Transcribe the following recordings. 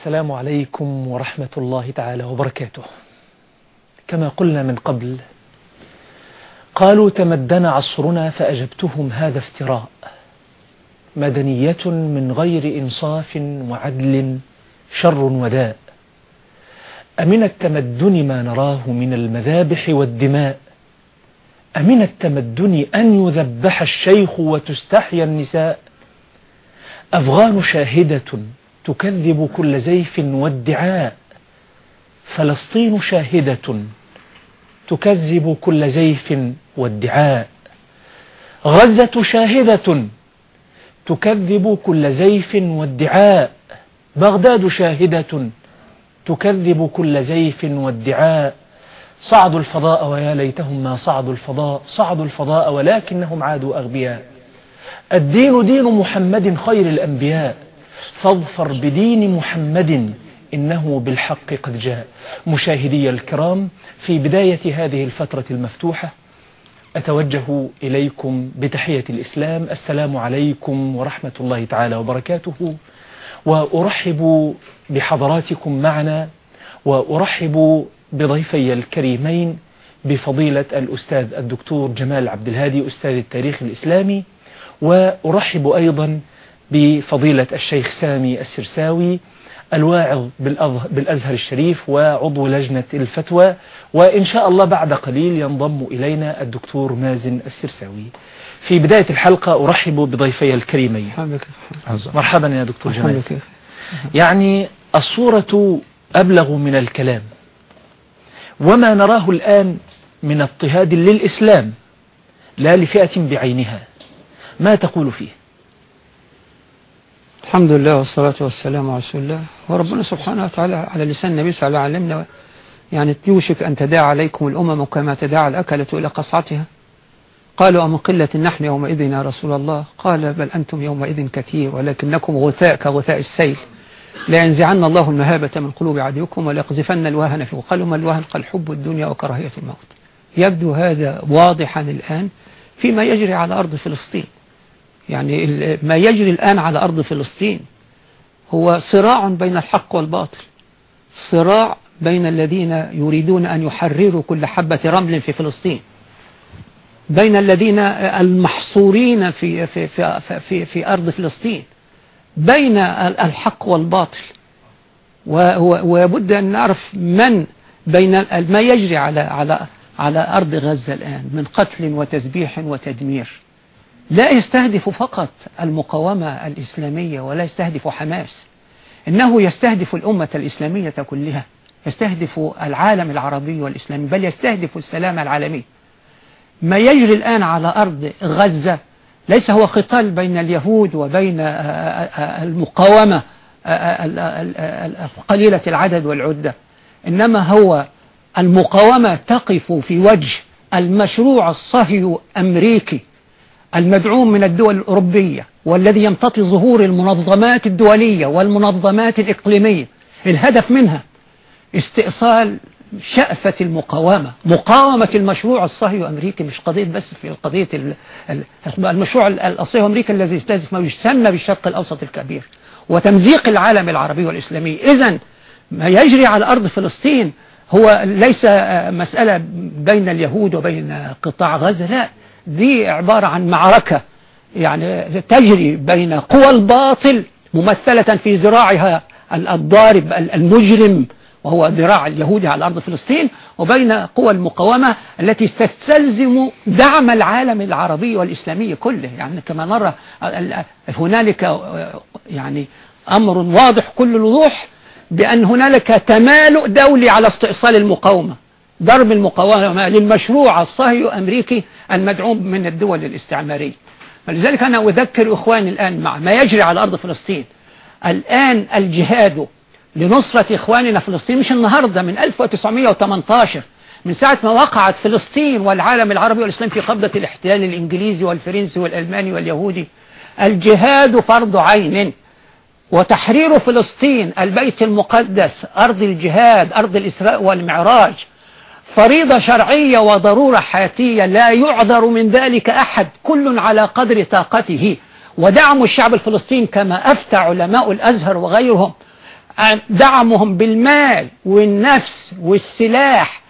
السلام عليكم ورحمة الله تعالى وبركاته. كما قلنا من قبل قالوا تمدن عصرنا فأجبتهم هذا افتراء. مدنية من غير إنصاف وعدل شر وداء. أمن التمدن ما نراه من المذابح والدماء؟ أمن التمدن أن يذبح الشيخ وتستحيا النساء؟ أفغان شاهدة تكذب كل زيف وادعاء فلسطين شاهدة تكذب كل زيف وادعاء غزة شاهدة تكذب كل زيف وادعاء بغداد شاهدة تكذب كل زيف وادعاء صعدوا الفضاء ويا ليتهم ما صعدوا الفضاء. صعدوا الفضاء ولكنهم عادوا أغبياء. الدين دين محمد خير الأنبياء. فاظفر بدين محمد إنه بالحق قد جاء. مشاهدي الكرام في بداية هذه الفترة المفتوحة أتوجه إليكم بتحية الإسلام. السلام عليكم ورحمة الله تعالى وبركاته. وأرحب بحضراتكم معنا وأرحب بضيفي الكريمين بفضيلة الأستاذ الدكتور جمال عبد الهادي أستاذ التاريخ الإسلامي. وأرحب أيضا بفضيلة الشيخ سامي السرساوي الواعظ بالأزهر الشريف وعضو لجنة الفتوى وإن شاء الله بعد قليل ينضم إلينا الدكتور مازن السرساوي. في بداية الحلقة أرحب بضيفي الكريمين. مرحبا يا دكتور جمال. يعني الصورة أبلغ من الكلام وما نراه الآن من اضطهاد للإسلام لا لفئة بعينها. ما تقول فيه؟ الحمد لله والصلاة والسلام على رسول الله. وربنا سبحانه وتعالى على لسان النبي صلى الله عليه وسلم يعني يوشك أن تداعى عليكم الأمم كما تداعى الأكلة إلى قصعتها. قالوا أم قلة نحن يومئذ يا رسول الله؟ قال بل أنتم يومئذ كثير ولكنكم غثاء كغثاء السيل. لا ينزعن الله المهابة من قلوب عدوكم ولا يقذفن الوهن في قالوا ما الوهن؟ قال حب الدنيا وكراهية الموت. يبدو هذا واضحا الآن فيما يجري على أرض فلسطين. يعني ما يجري الآن على أرض فلسطين هو صراع بين الحق والباطل. صراع بين الذين يريدون أن يحرروا كل حبة رمل في فلسطين. بين الذين المحصورين في, في, في, في, في أرض فلسطين. بين الحق والباطل. ويبد أن نعرف من بين ما يجري على على على أرض غزة الآن من قتل وتذبيح وتدمير. لا يستهدف فقط المقاومة الإسلامية ولا يستهدف حماس. إنه يستهدف الأمة الإسلامية كلها. يستهدف العالم العربي والإسلامي بل يستهدف السلام العالمي. ما يجري الآن على أرض غزة ليس هو قتال بين اليهود وبين المقاومة قليلة العدد والعدة. إنما هو المقاومة تقف في وجه المشروع الصهيو أمريكي المدعوم من الدول الأوروبية والذي يمتطي ظهور المنظمات الدولية والمنظمات الإقليمية. الهدف منها استئصال شأفة المقاومة. مقاومة المشروع الصهيو أمريكي مش قضية بس في قضية المشروع الصهيو أمريكي الذي يستهدف ما يسمى بالشرق الأوسط الكبير وتمزيق العالم العربي والإسلامي. إذا ما يجري على أرض فلسطين هو ليس مسألة بين اليهود وبين قطاع غزة لا. دي عبارة عن معركة يعني تجري بين قوى الباطل ممثلة في ذراعها الضارب المجرم وهو ذراع اليهودي على أرض فلسطين وبين قوى المقاومة التي تستلزم دعم العالم العربي والإسلامي كله. يعني كما نرى هنالك يعني أمر واضح كل الوضوح بأن هنالك تمالؤ دولي على استئصال المقاومة. ضرب المقاومة للمشروع الصهيو أمريكي المدعوم من الدول الاستعمارية. فلذلك أنا أذكر إخواني الآن مع ما يجري على أرض فلسطين. الآن الجهاد لنصرة إخواننا فلسطين مش النهاردة من 1918 من ساعة ما وقعت فلسطين والعالم العربي والإسلام في قبضة الاحتلال الإنجليزي والفرنسي والألماني واليهودي. الجهاد فرض عين وتحرير فلسطين البيت المقدس أرض الجهاد أرض الإسراء والمعراج فريضة شرعية وضرورة حياتية لا يعذر من ذلك أحد كل على قدر طاقته. ودعم الشعب الفلسطيني كما أفتى علماء الأزهر وغيرهم دعمهم بالمال والنفس والسلاح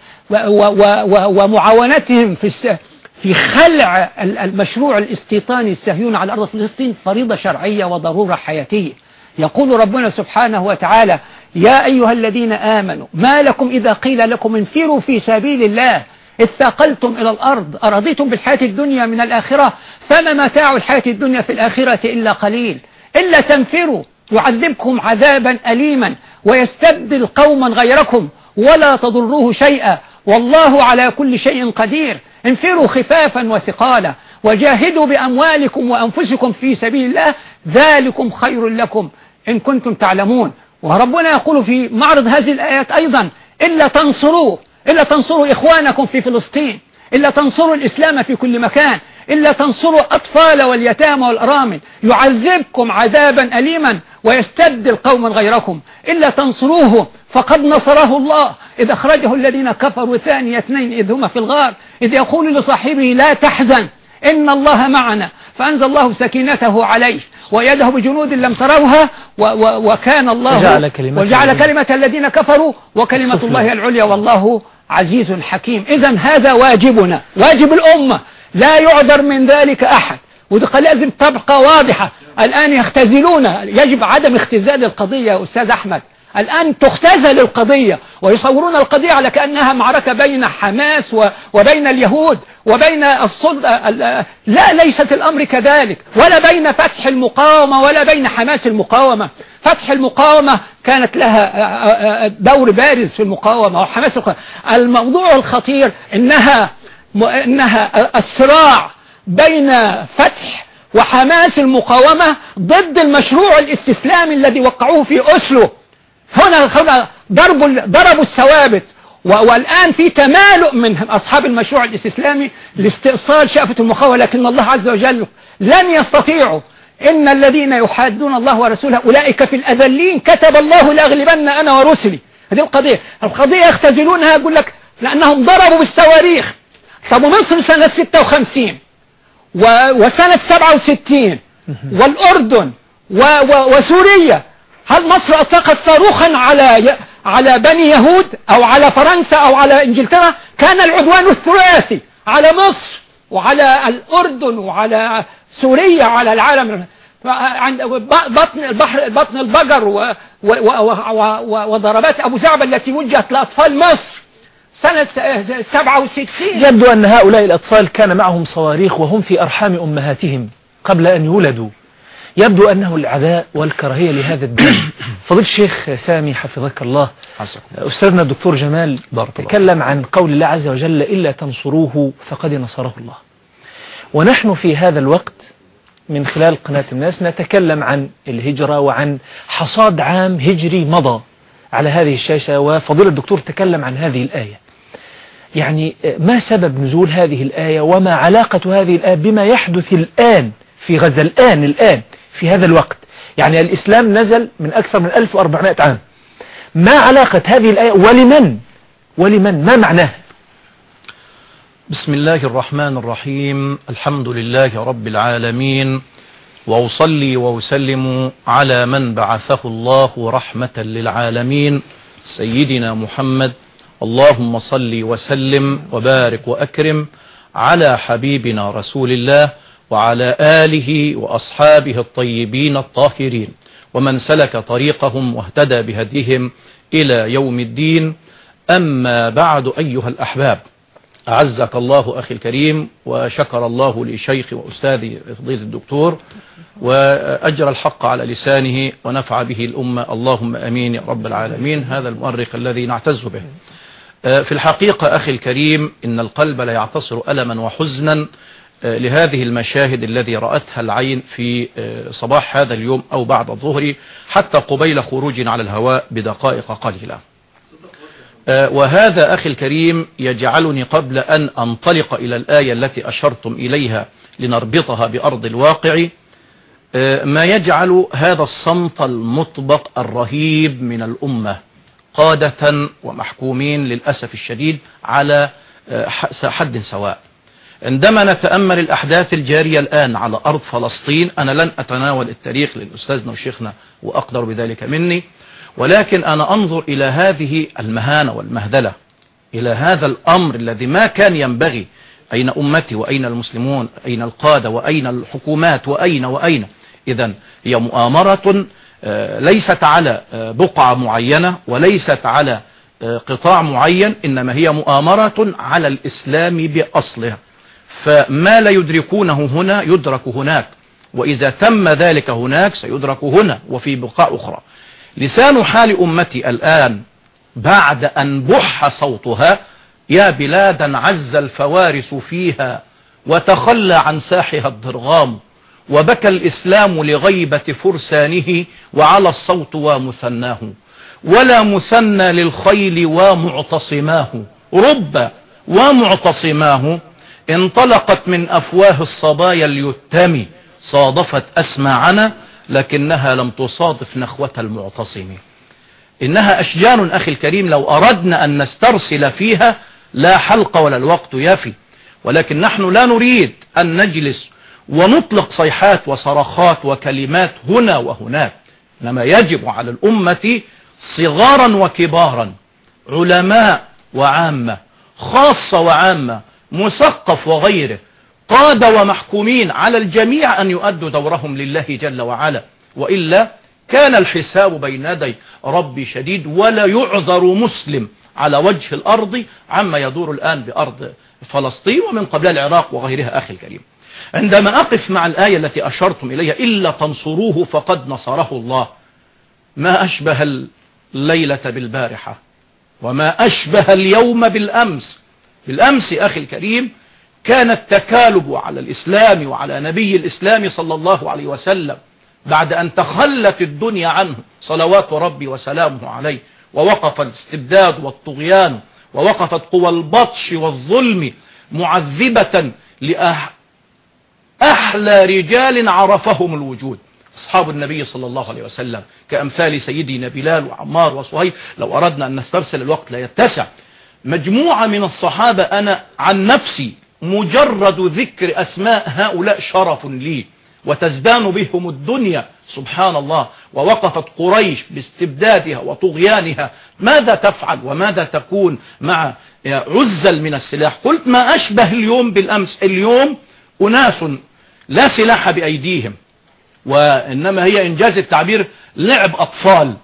ومعاونتهم في في خلع المشروع الاستيطاني السهيوني على أرض فلسطين فريضة شرعية وضرورة حياتية. يقول ربنا سبحانه وتعالى يا أيها الذين آمنوا ما لكم إذا قيل لكم انفروا في سبيل الله اثاقلتم إلى الأرض أرضيتم بالحياة الدنيا من الآخرة؟ فما متاع الحياة الدنيا في الآخرة إلا قليل. إلا تنفروا يعذبكم عذابا أليما ويستبدل قوما غيركم ولا تضروه شيئا. والله على كل شيء قدير. انفروا خفافا وثقالا وجاهدوا بأموالكم وأنفسكم في سبيل الله ذلكم خير لكم. إن كنتم تعلمون. وربنا يقول في معرض هذه الآيات أيضا إلا تنصروه إلا تنصروا إخوانكم في فلسطين إلا تنصروا الإسلام في كل مكان إلا تنصروا أطفال واليتامى والأرامل يعذبكم عذابا أليما ويستبدل قوما غيركم. إلا تنصروه فقد نصره الله. إذ أخرجه الذين كفروا ثاني اثنين إذ هما في الغار إذ يقول لصاحبه لا تحزن. إن الله معنا فأنزل الله سكينته عليه ويده بجنود لم تروها وكان الله وجعل كلمة, وجعل كلمة الذين كفروا وكلمة الله العليا والله عزيز حكيم. إذا هذا واجبنا واجب الأمة لا يعذر من ذلك أحد. ودي لازم تبقى واضحة. الآن يختزلون يجب عدم اختزال القضية يا أستاذ أحمد. الآن تختزل القضية ويصورون القضية على كأنها معركة بين حماس وبين اليهود وبين السلطة لا ليست الأمر كذلك ولا بين فتح المقاومة ولا بين حماس المقاومة. فتح المقاومة كانت لها دور بارز في المقاومة وحماس المقاومة الموضوع الخطير إنها, إنها الصراع بين فتح وحماس المقاومة ضد المشروع الاستسلامي الذي وقعوه في أسلو هنا ضربوا ضربوا الثوابت. والآن في تمالؤ من أصحاب المشروع الاستسلامي لاستئصال شأفة المقاومة لكن الله عز وجل لن يستطيعوا. إن الذين يحادون الله ورسوله أولئك في الأذلين. كتب الله لأغلبن أنا ورسلي. هذه القضية. القضية يختزلونها يقول لك لأنهم ضربوا بالصواريخ. طب مصر سنة 56 وسنة 67 والأردن وسوريا. هل مصر أطلقت صاروخا على على بني يهود أو على فرنسا أو على إنجلترا؟ كان العدوان الثلاثي على مصر وعلى الأردن وعلى سوريا وعلى العالم. عند بطن البحر بطن البقر وضربات أبو زعبة التي وجهت لأطفال مصر سنة 67 يبدو أن هؤلاء الأطفال كان معهم صواريخ وهم في أرحام أمهاتهم قبل أن يولدوا. يبدو أنه العداء والكراهية لهذا الدين. فضيل الشيخ سامي حفظك الله. أستاذنا الدكتور جمال تكلم عن قول الله عز وجل إلا تنصروه فقد نصره الله. ونحن في هذا الوقت من خلال قناة الناس نتكلم عن الهجرة وعن حصاد عام هجري مضى على هذه الشاشة وفضيل الدكتور تكلم عن هذه الآية. يعني ما سبب نزول هذه الآية وما علاقة هذه الآية بما يحدث الآن في غزة الآن الآن؟ في هذا الوقت. يعني الإسلام نزل من أكثر من 1400 عام. ما علاقة هذه الآية ولمن؟ ولمن؟ ما معناها؟ بسم الله الرحمن الرحيم. الحمد لله رب العالمين. وأصلي وأسلم على من بعثه الله رحمة للعالمين. سيدنا محمد. اللهم صل وسلم وبارك وأكرم على حبيبنا رسول الله وعلى آله وأصحابه الطيبين الطاهرين. ومن سلك طريقهم واهتدى بهديهم إلى يوم الدين. أما بعد أيها الأحباب أعزك الله أخي الكريم وشكر الله لشيخ وأستاذي فضيلة الدكتور وأجر الحق على لسانه ونفع به الأمة. اللهم أمين يا رب العالمين. هذا المؤرخ الذي نعتز به. في الحقيقة أخي الكريم إن القلب لا يعتصر ألما وحزنا. لهذه المشاهد الذي رأتها العين في صباح هذا اليوم أو بعد الظهر حتى قبيل خروج على الهواء بدقائق قليلة. وهذا أخي الكريم يجعلني قبل أن أنطلق إلى الآية التي أشرتم إليها لنربطها بأرض الواقع. ما يجعل هذا الصمت المطبق الرهيب من الأمة قادة ومحكومين للأسف الشديد على حد سواء. عندما نتأمل الأحداث الجارية الآن على أرض فلسطين أنا لن أتناول التاريخ للأستاذنا وشيخنا وأقدر بذلك مني ولكن أنا أنظر إلى هذه المهانة والمهدلة إلى هذا الأمر الذي ما كان ينبغي أين أمتي وأين المسلمون أين القادة وأين الحكومات وأين وأين؟ إذا هي مؤامرة آه، ليست على آه، بقعة معينة وليست على آه، قطاع معين إنما هي مؤامرة على الإسلام بأصلها. فما لا يدركونه هنا يدرك هناك وإذا تم ذلك هناك سيدرك هنا وفي بقاء أخرى. لسان حال أمتي الآن بعد أن بح صوتها يا بلادا عز الفوارس فيها وتخلى عن ساحها الضرغام وبكى الإسلام لغيبة فرسانه وعلى الصوت ومثناه. ولا مثنى للخيل ومعتصماه. رب ومعتصماه. انطلقت من أفواه الصبايا اليتم صادفت أسماعنا لكنها لم تصادف نخوة المعتصم. إنها أشجان أخي الكريم لو أردنا أن نسترسل فيها لا حلق ولا الوقت يفي. ولكن نحن لا نريد أن نجلس ونطلق صيحات وصرخات وكلمات هنا وهناك. إنما يجب على الأمة صغارا وكبارا علماء وعامة خاصة وعامة مثقف وغيره. قادة ومحكومين على الجميع أن يؤدوا دورهم لله جل وعلا. وإلا كان الحساب بين يدي ربي شديد ولا يعذر مسلم على وجه الأرض عما يدور الآن بأرض فلسطين ومن قبل العراق وغيرها. أخي الكريم عندما أقف مع الآية التي أشرتم إليها إلا تنصروه فقد نصره الله. ما أشبه الليلة بالبارحة وما أشبه اليوم بالأمس بالأمس أخي الكريم كان التكالب على الإسلام وعلى نبي الإسلام صلى الله عليه وسلم بعد أن تخلت الدنيا عنه صلوات ربي وسلامه عليه ووقف الاستبداد والطغيان ووقفت قوى البطش والظلم معذبة لأحلى رجال عرفهم الوجود. أصحاب النبي صلى الله عليه وسلم كأمثال سيدنا بلال وعمار وصهيب لو أردنا أن نسترسل الوقت لا يتسع. مجموعة من الصحابة أنا عن نفسي مجرد ذكر أسماء هؤلاء شرف لي وتزدان بهم الدنيا سبحان الله ووقفت قريش باستبدادها وطغيانها. ماذا تفعل وماذا تكون مع عزل من السلاح؟ قلت ما أشبه اليوم بالأمس اليوم أناس لا سلاح بأيديهم وإنما هي إنجاز التعبير لعب أطفال.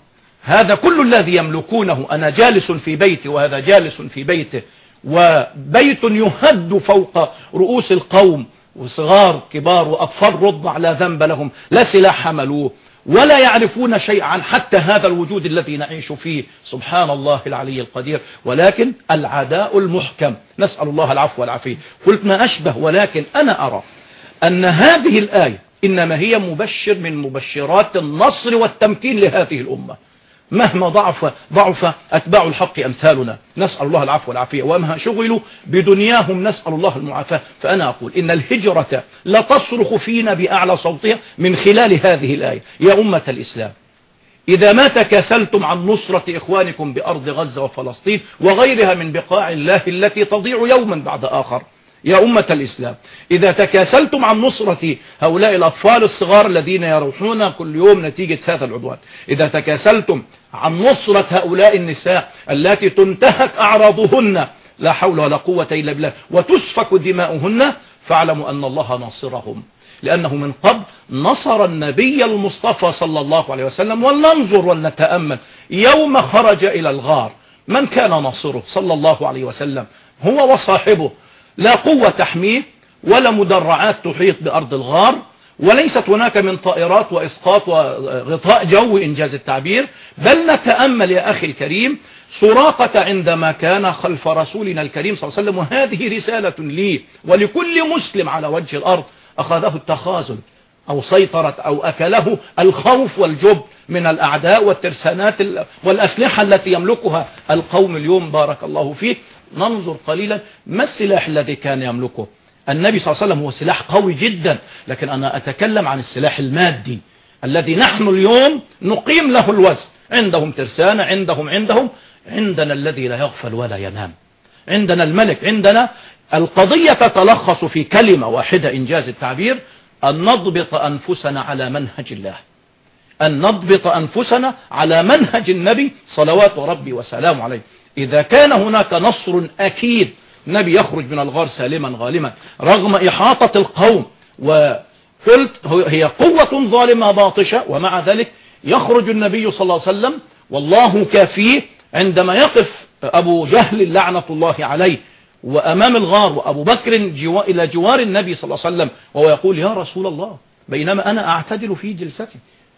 هذا كل الذي يملكونه أنا جالس في بيتي وهذا جالس في بيته وبيت يهد فوق رؤوس القوم وصغار كبار وأطفال رضع لا ذنب لهم لا سلاح حملوه ولا يعرفون شيئا حتى هذا الوجود الذي نعيش فيه سبحان الله العلي القدير. ولكن العداء المحكم نسأل الله العفو والعافية. قلت ما أشبه ولكن أنا أرى أن هذه الآية إنما هي مبشر من مبشرات النصر والتمكين لهذه الأمة. مهما ضعف ضعف أتباع الحق أمثالنا. نسأل الله العفو والعافية. وما شغلوا بدنياهم نسأل الله المعافاة. فأنا أقول إن الهجرة لا تصرخ فينا بأعلى صوتها من خلال هذه الآية. يا أمة الإسلام إذا ما تكاسلتم عن نصرة إخوانكم بأرض غزة وفلسطين وغيرها من بقاع الله التي تضيع يوما بعد آخر يا أمة الإسلام. إذا تكاسلتم عن نصرة هؤلاء الأطفال الصغار الذين يروحون كل يوم نتيجة هذا العدوان. إذا تكاسلتم عن نصرة هؤلاء النساء التي تنتهك أعراضهن لا حول ولا قوة إلا بالله وتسفك دماؤهن فاعلموا أن الله ناصرهم. لأنه من قبل نصر النبي المصطفى صلى الله عليه وسلم ولننظر ولنتأمل. يوم خرج إلى الغار من كان ناصره صلى الله عليه وسلم؟ هو وصاحبه. لا قوة تحميه ولا مدرعات تحيط بأرض الغار وليست هناك من طائرات وإسقاط وغطاء جو إنجاز التعبير بل نتأمل يا أخي الكريم سراقة عندما كان خلف رسولنا الكريم صلى الله عليه وسلم وهذه رسالة لي ولكل مسلم على وجه الأرض أخذه التخاذل أو سيطرة أو أكله الخوف والجب من الأعداء والترسانات والأسلحة التي يملكها القوم اليوم بارك الله فيه ننظر قليلا ما السلاح الذي كان يملكه. النبي صلى الله عليه وسلم هو سلاح قوي جدا لكن أنا أتكلم عن السلاح المادي الذي نحن اليوم نقيم له الوزن. عندهم ترسانة عندهم عندهم. عندنا الذي لا يغفل ولا ينام. عندنا الملك عندنا. القضية تتلخص في كلمة واحدة إنجاز التعبير. أن نضبط أنفسنا على منهج الله. أن نضبط أنفسنا على منهج النبي صلوات ربي وسلام عليه. إذا كان هناك نصر أكيد نبي يخرج من الغار سالما غالما. رغم إحاطة القوم وقلت هي قوة ظالمة باطشة ومع ذلك يخرج النبي صلى الله عليه وسلم والله كافيه عندما يقف أبو جهل لعنة الله عليه وأمام الغار وأبو بكر جوا إلى جوار النبي صلى الله عليه وسلم وهو يقول يا رسول الله بينما أنا أعتدل في جلستي.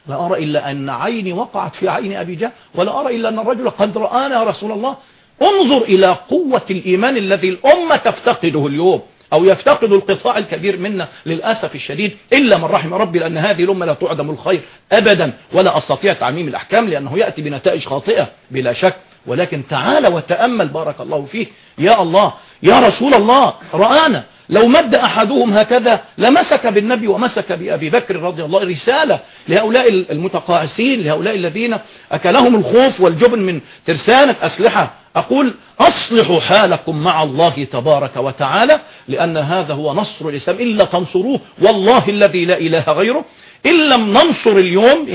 لا أرى إلا أن عيني وقعت في عين أبي جهل ولا أرى إلا أن الرجل قد رآنا يا رسول الله. انظر إلى قوة الإيمان الذي الأمة تفتقده اليوم أو يفتقد القطاع الكبير منا للأسف الشديد إلا من رحم ربي لأن هذه الأمة لا تعدم الخير أبدا ولا أستطيع تعميم الأحكام لأنه يأتي بنتائج خاطئة بلا شك. ولكن تعال وتأمل بارك الله فيه يا الله يا رسول الله رآنا. لو مد أحدهم هكذا لمسك بالنبي ومسك بأبي بكر رضي الله رسالة لهؤلاء المتقاعسين لهؤلاء الذين أكلهم الخوف والجبن من ترسانة أسلحة. أقول أصلحوا حالكم مع الله تبارك وتعالى لأن هذا هو نصر الإسلام. إلا تنصروه والله الذي لا إله غيره. إن لم ننصر اليوم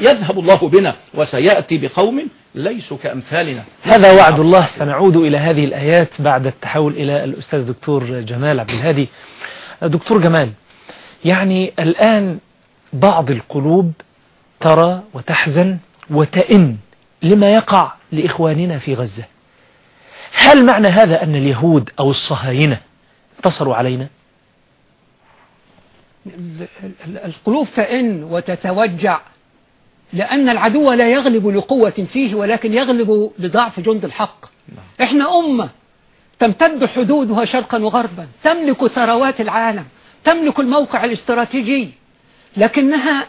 يذهب الله بنا وسيأتي بقوم ليسوا كأمثالنا. هذا وعد الله. سنعود إلى هذه الآيات بعد التحول إلى الأستاذ دكتور جمال عبد الهادي. دكتور جمال يعني الآن بعض القلوب ترى وتحزن وتئن لما يقع لإخواننا في غزة. هل معنى هذا أن اليهود أو الصهاينة انتصروا علينا؟ القلوب تئن وتتوجع لأن العدو لا يغلب لقوة فيه ولكن يغلب لضعف جند الحق. إحنا أمة تمتد حدودها شرقا وغربا تملك ثروات العالم تملك الموقع الاستراتيجي لكنها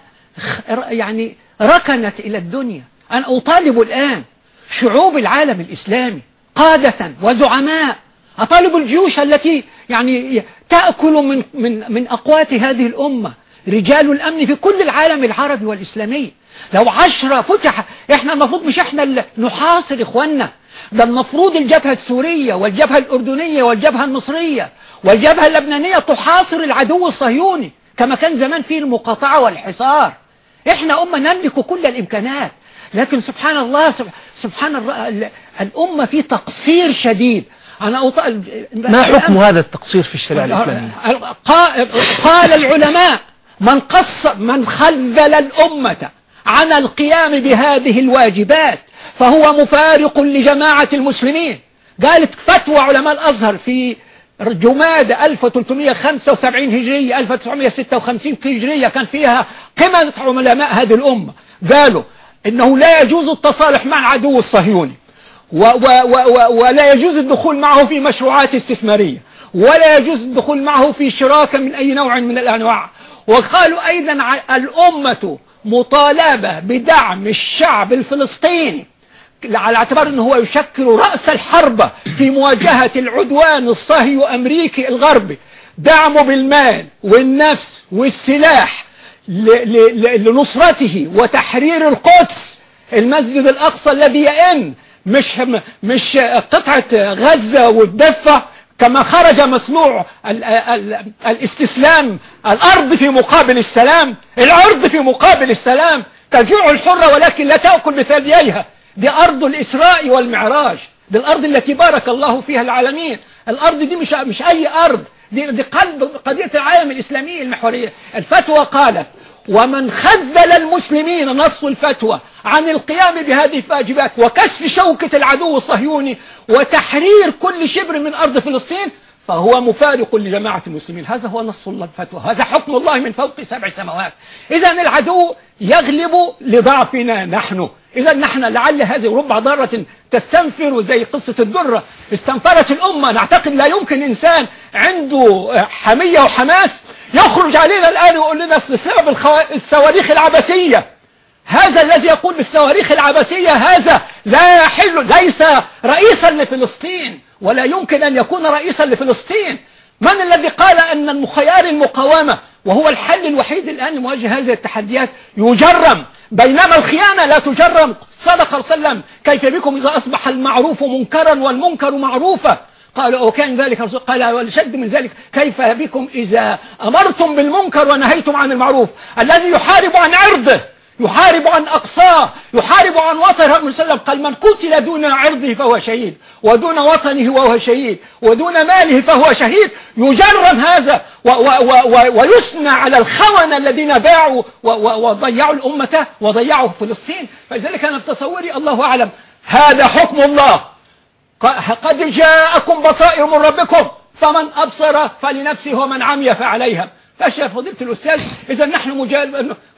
يعني ركنت إلى الدنيا. أنا أطالب الآن شعوب العالم الإسلامي قادة وزعماء أطالب الجيوش التي يعني تأكل من, من, من أقوات هذه الأمة رجال الأمن في كل العالم العربي والإسلامي. لو عشرة فتح إحنا المفروض مش إحنا اللي نحاصر إخواننا ده المفروض الجبهة السورية والجبهة الأردنية والجبهة المصرية والجبهة اللبنانية تحاصر العدو الصهيوني كما كان زمان فيه المقاطعة والحصار. إحنا أمة نملك كل الإمكانات لكن سبحان الله سبحان الأمة في تقصير شديد. أنا أط... ما حكم هذا التقصير في الشريعة الإسلامية؟ قال العلماء من قص من خذل الأمة عن القيام بهذه الواجبات فهو مفارق لجماعة المسلمين. قالت فتوى علماء الأزهر في جماد 1375 هجرية 1956 هجرية كان فيها قمة علماء هذه الأمة. قالوا إنه لا يجوز التصالح مع العدو الصهيوني و و و ولا يجوز الدخول معه في مشروعات استثمارية ولا يجوز الدخول معه في شراكة من أي نوع من الأنواع. وقالوا أيضا الأمة مطالبة بدعم الشعب الفلسطيني على اعتبار أنه هو يشكل رأس الحرب في مواجهة العدوان الصهي أمريكي الغربي. دعمه بالمال والنفس والسلاح لنصرته وتحرير القدس المسجد الأقصى الذي يئن مش مش قطعة غزة والدفة كما خرج ال الاستسلام الأرض في مقابل السلام الأرض في مقابل السلام. تجوع الحرة ولكن لا تأكل بثدييها. دي أرض الإسراء والمعراج. دي الأرض التي بارك الله فيها العالمين. الأرض دي مش, مش أي أرض. دي, دي قلب قضية العالم الإسلامي المحورية. الفتوى قالت ومن خذل المسلمين نص الفتوى عن القيام بهذه الواجبات وكشف شوكة العدو الصهيوني وتحرير كل شبر من أرض فلسطين فهو مفارق لجماعة المسلمين. هذا هو نص الفتوى. هذا حكم الله من فوق سبع سماوات. إذا العدو يغلب لضعفنا نحن. إذا نحن لعل هذه ربع ضارة تستنفر زي قصة الدرة استنفرت الأمة. نعتقد لا يمكن إنسان عنده حمية وحماس يخرج علينا الآن ويقول لنا بسبب الصواريخ العبثية هذا الذي يقول بالصواريخ العبثية هذا لا يحل ليس رئيسا لفلسطين ولا يمكن أن يكون رئيسا لفلسطين. من الذي قال أن المخيار المقاومة وهو الحل الوحيد الآن لمواجهة هذه التحديات؟ يجرم. بينما الخيانة لا تجرم. صدق وسلم. كيف بكم إذا أصبح المعروف منكرا والمنكر معروفا؟ قال وكان ذلك قال والشد من ذلك كيف بكم إذا أمرتم بالمنكر ونهيتم عن المعروف؟ الذي يحارب عن عرضه يحارب عن أقصاه يحارب عن وطنه صلى الله قال من قتل دون عرضه فهو شهيد ودون وطنه وهو شهيد ودون ماله فهو شهيد. يجرم هذا ويثنى على الخونة الذين باعوا وضيعوا الأمة وضيعوا فلسطين. فلذلك أنا في تصوري الله أعلم. هذا حكم الله. قد جاءكم بصائر من ربكم فمن أبصر فلنفسه ومن عمي فعليها فاشياء فضيلة الأستاذ إذا نحن.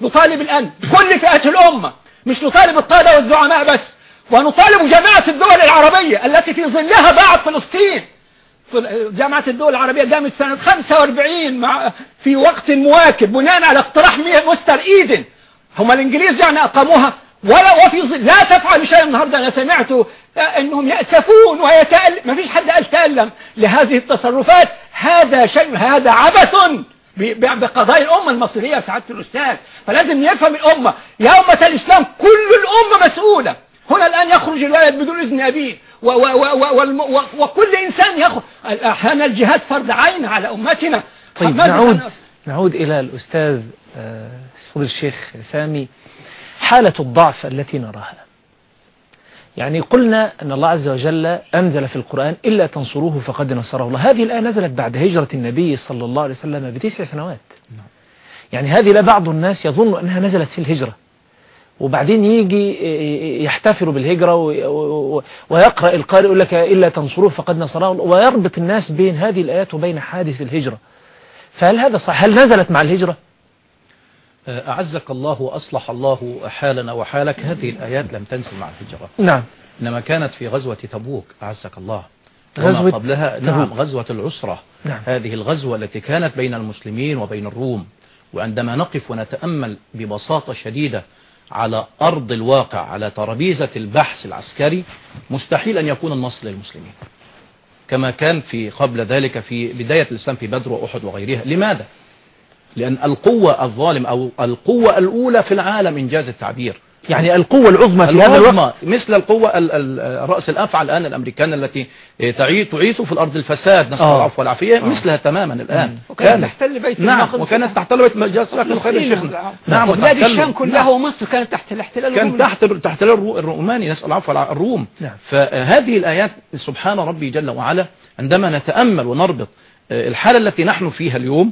نطالب الآن كل فئات الأمة مش نطالب القادة والزعماء بس ونطالب جامعة الدول العربية التي في ظلها باعت فلسطين جامعة الدول العربية قامت سنة 45 مع في وقت مواكب بناء على اقتراح مستر إيدن هم الإنجليز يعني أقاموها ولا وفي ظل لا تفعل شيء النهاردة أنا سمعت أنهم يأسفون ويتألم ما فيش حد قال تألم لهذه التصرفات. هذا شيء هذا عبث بقضايا الأمة المصرية سعادة الأستاذ. فلازم يفهم الأمة. يا أمة الإسلام كل الأمة مسؤولة. هنا الآن يخرج الولد بدون إذن أبيه. و و و وكل إنسان يخرج. أحيانا الجهاد فرض عين على أمتنا. طيب نعود نعود إلى الأستاذ آه، فضل الشيخ سامي. حالة الضعف التي نراها. يعني قلنا أن الله عز وجل أنزل في القرآن إلا تنصروه فقد نصره الله. هذه الآية نزلت بعد هجرة النبي صلى الله عليه وسلم بتسع سنوات. يعني هذه لا بعض الناس يظن أنها نزلت في الهجرة. وبعدين يجي يحتفل بالهجرة ويقرأ القارئ يقول لك إلا تنصروه فقد نصره ويربط الناس بين هذه الآيات وبين حادث الهجرة. فهل هذا صح؟ هل نزلت مع الهجرة؟ أعزك الله وأصلح الله حالنا وحالك. هذه الآيات لم تنزل مع الهجرة نعم. إنما كانت في غزوة تبوك أعزك الله. غزوة قبلها نعم غزوة العسرة. نعم. هذه الغزوة التي كانت بين المسلمين وبين الروم. وعندما نقف ونتأمل ببساطة شديدة على أرض الواقع على ترابيزة البحث العسكري مستحيل أن يكون النصر للمسلمين. كما كان في قبل ذلك في بداية الإسلام في بدر وأحد وغيرها. لماذا؟ لأن القوة الظالم أو القوة الأولى في العالم إنجاز التعبير. يعني القوة العظمى في هذا الوقت مثل القوة رأس الأفعى الآن الأمريكان التي تعيث في الأرض الفساد نسأل الله العفو والعافية آه. مثلها تماما الآن. وكانت تحتل بيت نعم وكانت تحتل بيت مجلس خير الشيخنا نعم. وبلاد الشام كلها نعم. ومصر كانت تحت الاحتلال كان تحت تحت الروماني نسأل العفو الروم. نعم. فهذه الآيات سبحان ربي جل وعلا عندما نتأمل ونربط آه، الحالة التي نحن فيها اليوم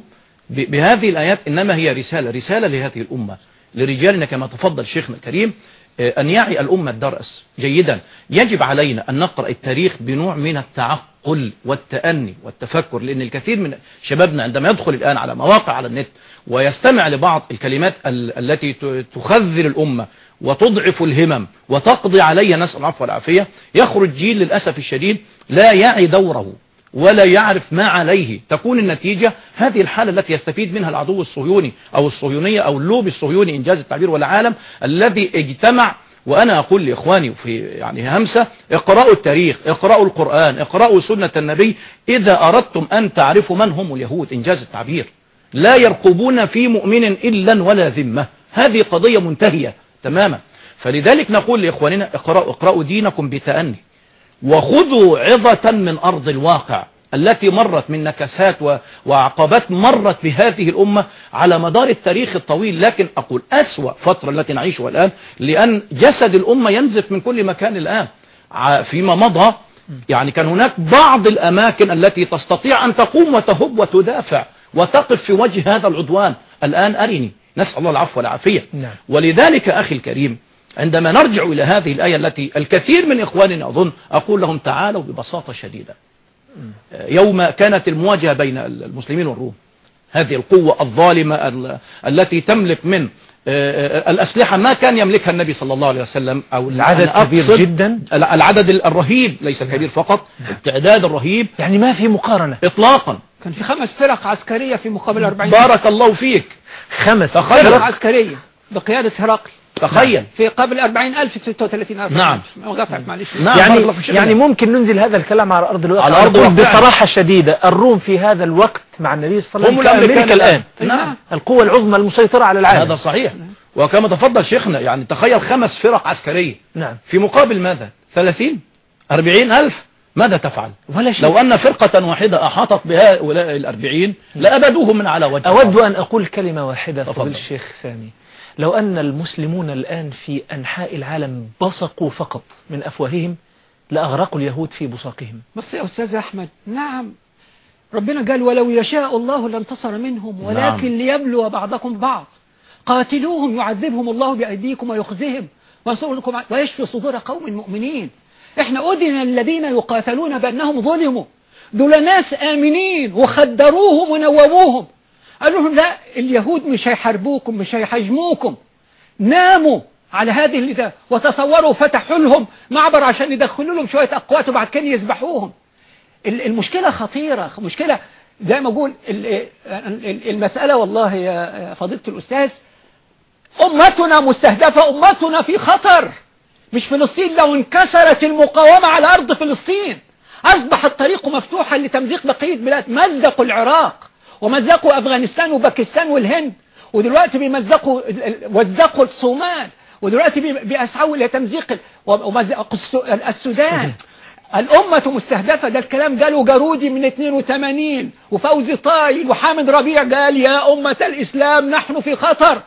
بهذه الآيات إنما هي رسالة رسالة لهذه الأمة لرجالنا كما تفضل شيخنا الكريم آه، أن يعي الأمة الدرس جيدا. يجب علينا أن نقرأ التاريخ بنوع من التعقل والتأني والتفكر لأن الكثير من شبابنا عندما يدخل الآن على مواقع على النت ويستمع لبعض الكلمات التي تخذل الأمة وتضعف الهمم وتقضي عليها نسأل العفو والعافية يخرج جيل للأسف الشديد لا يعي دوره. ولا يعرف ما عليه. تكون النتيجة هذه الحالة التي يستفيد منها العدو الصهيوني أو الصهيونية أو اللوب الصهيوني إنجاز التعبير والعالم الذي اجتمع. وأنا أقول لإخواني في يعني همسة اقرأوا التاريخ اقرأوا القرآن اقرأوا سنة النبي. إذا أردتم أن تعرفوا من هم اليهود إنجاز التعبير. لا يرقبون في مؤمن إلا ولا ذمة. هذه قضية منتهية تماما. فلذلك نقول لإخواننا اقرأوا, اقرأوا دينكم بتأني. وخذوا عظة من أرض الواقع التي مرت من نكسات وعقبات مرت بهذه الأمة على مدار التاريخ الطويل. لكن أقول أسوأ فترة التي نعيشها الآن لأن جسد الأمة ينزف من كل مكان الآن. فيما مضى يعني كان هناك بعض الأماكن التي تستطيع أن تقوم وتهب وتدافع وتقف في وجه هذا العدوان. الآن أرني. نسأل الله العفو والعافية. نعم. ولذلك أخي الكريم عندما نرجع إلى هذه الآية التي الكثير من إخواننا أظن أقول لهم تعالوا ببساطة شديدة. يوم كانت المواجهة بين المسلمين والروم هذه القوة الظالمة التي تملك من آه، آه، الأسلحة ما كان يملكها النبي صلى الله عليه وسلم أو العدد كبير جدا. العدد الرهيب ليس الكبير فقط نعم. التعداد الرهيب يعني ما في مقارنة. إطلاقا. كان في خمس فرق عسكرية في مقابل 40 بارك الله فيك. خمس فرق عسكرية بقيادة هرقل. تخيل. نعم. في قبل 40000 في 36000 نعم. معلش نعم. يعني يعني ممكن ننزل هذا الكلام على أرض الواقع. على أرض الواقع. بصراحة شديدة. الروم في هذا الوقت مع النبي صلى الله عليه وسلم أمريكا الآن. نعم. القوة العظمى المسيطرة على العالم. هذا صحيح. وكما تفضل شيخنا يعني تخيل خمس فرق عسكرية. نعم. في مقابل ماذا؟ 30 40000 ماذا تفعل؟ ولا شيء لو أن فرقة واحدة أحاطت بهؤلاء الأربعين لأبدوهم من على وجه أود أن أقول كلمة واحدة فضل الشيخ سامي. لو أن المسلمون الآن في أنحاء العالم بصقوا فقط من أفواههم لأغرقوا اليهود في بصاقهم. بس يا أستاذ أحمد نعم ربنا قال ولو يشاء الله لانتصر منهم ولكن نعم. ليبلو بعضكم بعض. قاتلوهم يعذبهم الله بأيديكم ويخزهم ويشفي صدور قوم مؤمنين. إحنا أذن الذين يقاتلون بأنهم ظلموا. دول ناس آمنين وخدروهم ونوموهم. قال لهم لا اليهود مش هيحاربوكم مش هيحجموكم. ناموا على هذه اللي وتصوروا فتحوا لهم معبر عشان يدخلوا لهم شوية أقوات وبعد كده يذبحوهم. المشكلة خطيرة مشكلة زي ما أقول المسألة والله يا فضيلة الأستاذ أمتنا مستهدفة أمتنا في خطر. مش فلسطين لو انكسرت المقاومة على أرض فلسطين أصبح الطريق مفتوحا لتمزيق بقية بلاد مزقوا العراق. ومزقوا أفغانستان وباكستان والهند ودلوقتي بيمزقوا وزقوا الصومال ودلوقتي بيسعوا إلى تمزيق السودان. الأمة مستهدفة ده الكلام قاله جارودي من 82 وفوزي طايل وحامد ربيع قال يا أمة الإسلام نحن في خطر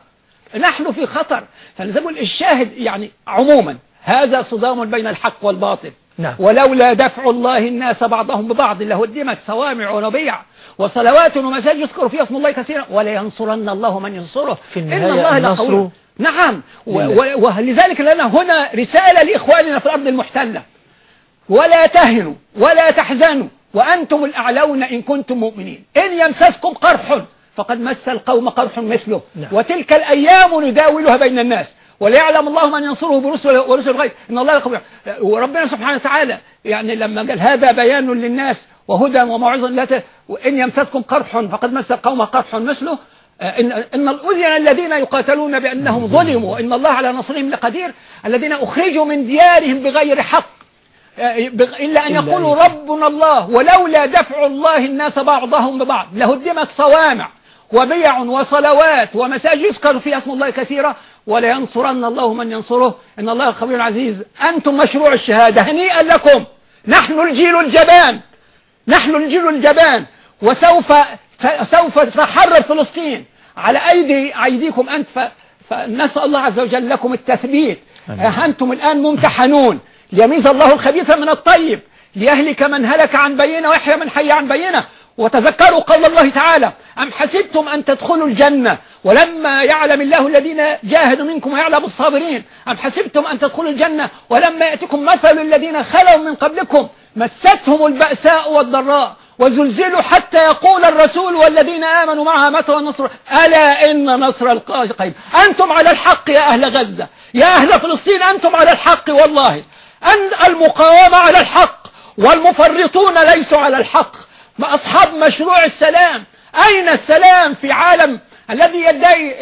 نحن في خطر. فنقول الشاهد يعني عموما هذا صدام بين الحق والباطل. نعم. ولولا دفع الله الناس بعضهم ببعض لهدمت صوامع ونبيع وصلوات ومساجد يذكر فيها اسم الله كثيرا. ولينصرن الله من ينصره. في إن الله لقوي. نعم. ولذلك لنا هنا رسالة لإخواننا في الأرض المحتلة. ولا تهنوا ولا تحزنوا وأنتم الأعلون إن كنتم مؤمنين. إن يمسسكم قرح فقد مس القوم قرح مثله. نعم. وتلك الأيام نداولها بين الناس. وليعلم الله من ينصره برسل ورسل الغيب إن الله يقوم وربنا سبحانه وتعالى يعني لما قال هذا بيان للناس وهدى وموعظة لا. وإن يمسسكم قرح فقد مس القوم قرح مثله. إن, إن الأذن الذين يقاتلون بأنهم ظلموا. وإن الله على نصرهم لقدير. الذين أخرجوا من ديارهم بغير حق. إلا أن يقولوا ربنا الله ولولا دفع الله الناس بعضهم ببعض. لهدمت صوامع وبيع وصلوات ومساجد يذكر فيها اسم الله كثيرة ولينصرن الله من ينصره. إن الله خبير عزيز. أنتم مشروع الشهادة. هنيئا لكم. نحن الجيل الجبان. نحن الجيل الجبان. وسوف سوف تحرر فلسطين. على أيدي أيديكم أنت. فنسأل الله عز وجل لكم التثبيت. أنتم الآن ممتحنون. ليميز الله الخبيث من الطيب. ليهلك من هلك عن بينة ويحيى من حي عن بينة. وتذكروا قول الله تعالى أم حسبتم أن تدخلوا الجنة ولما يعلم الله الذين جاهدوا منكم ويعلم الصابرين أم حسبتم أن تدخلوا الجنة ولما يأتكم مثل الذين خلوا من قبلكم مستهم البأساء والضراء وزلزلوا حتى يقول الرسول والذين آمنوا معها متى النصر ألا إن نصر القائم أنتم على الحق يا أهل غزة. يا أهل فلسطين أنتم على الحق والله. أن المقاومة على الحق والمفرطون ليسوا على الحق. ما أصحاب مشروع السلام. أين السلام في عالم الذي يدعي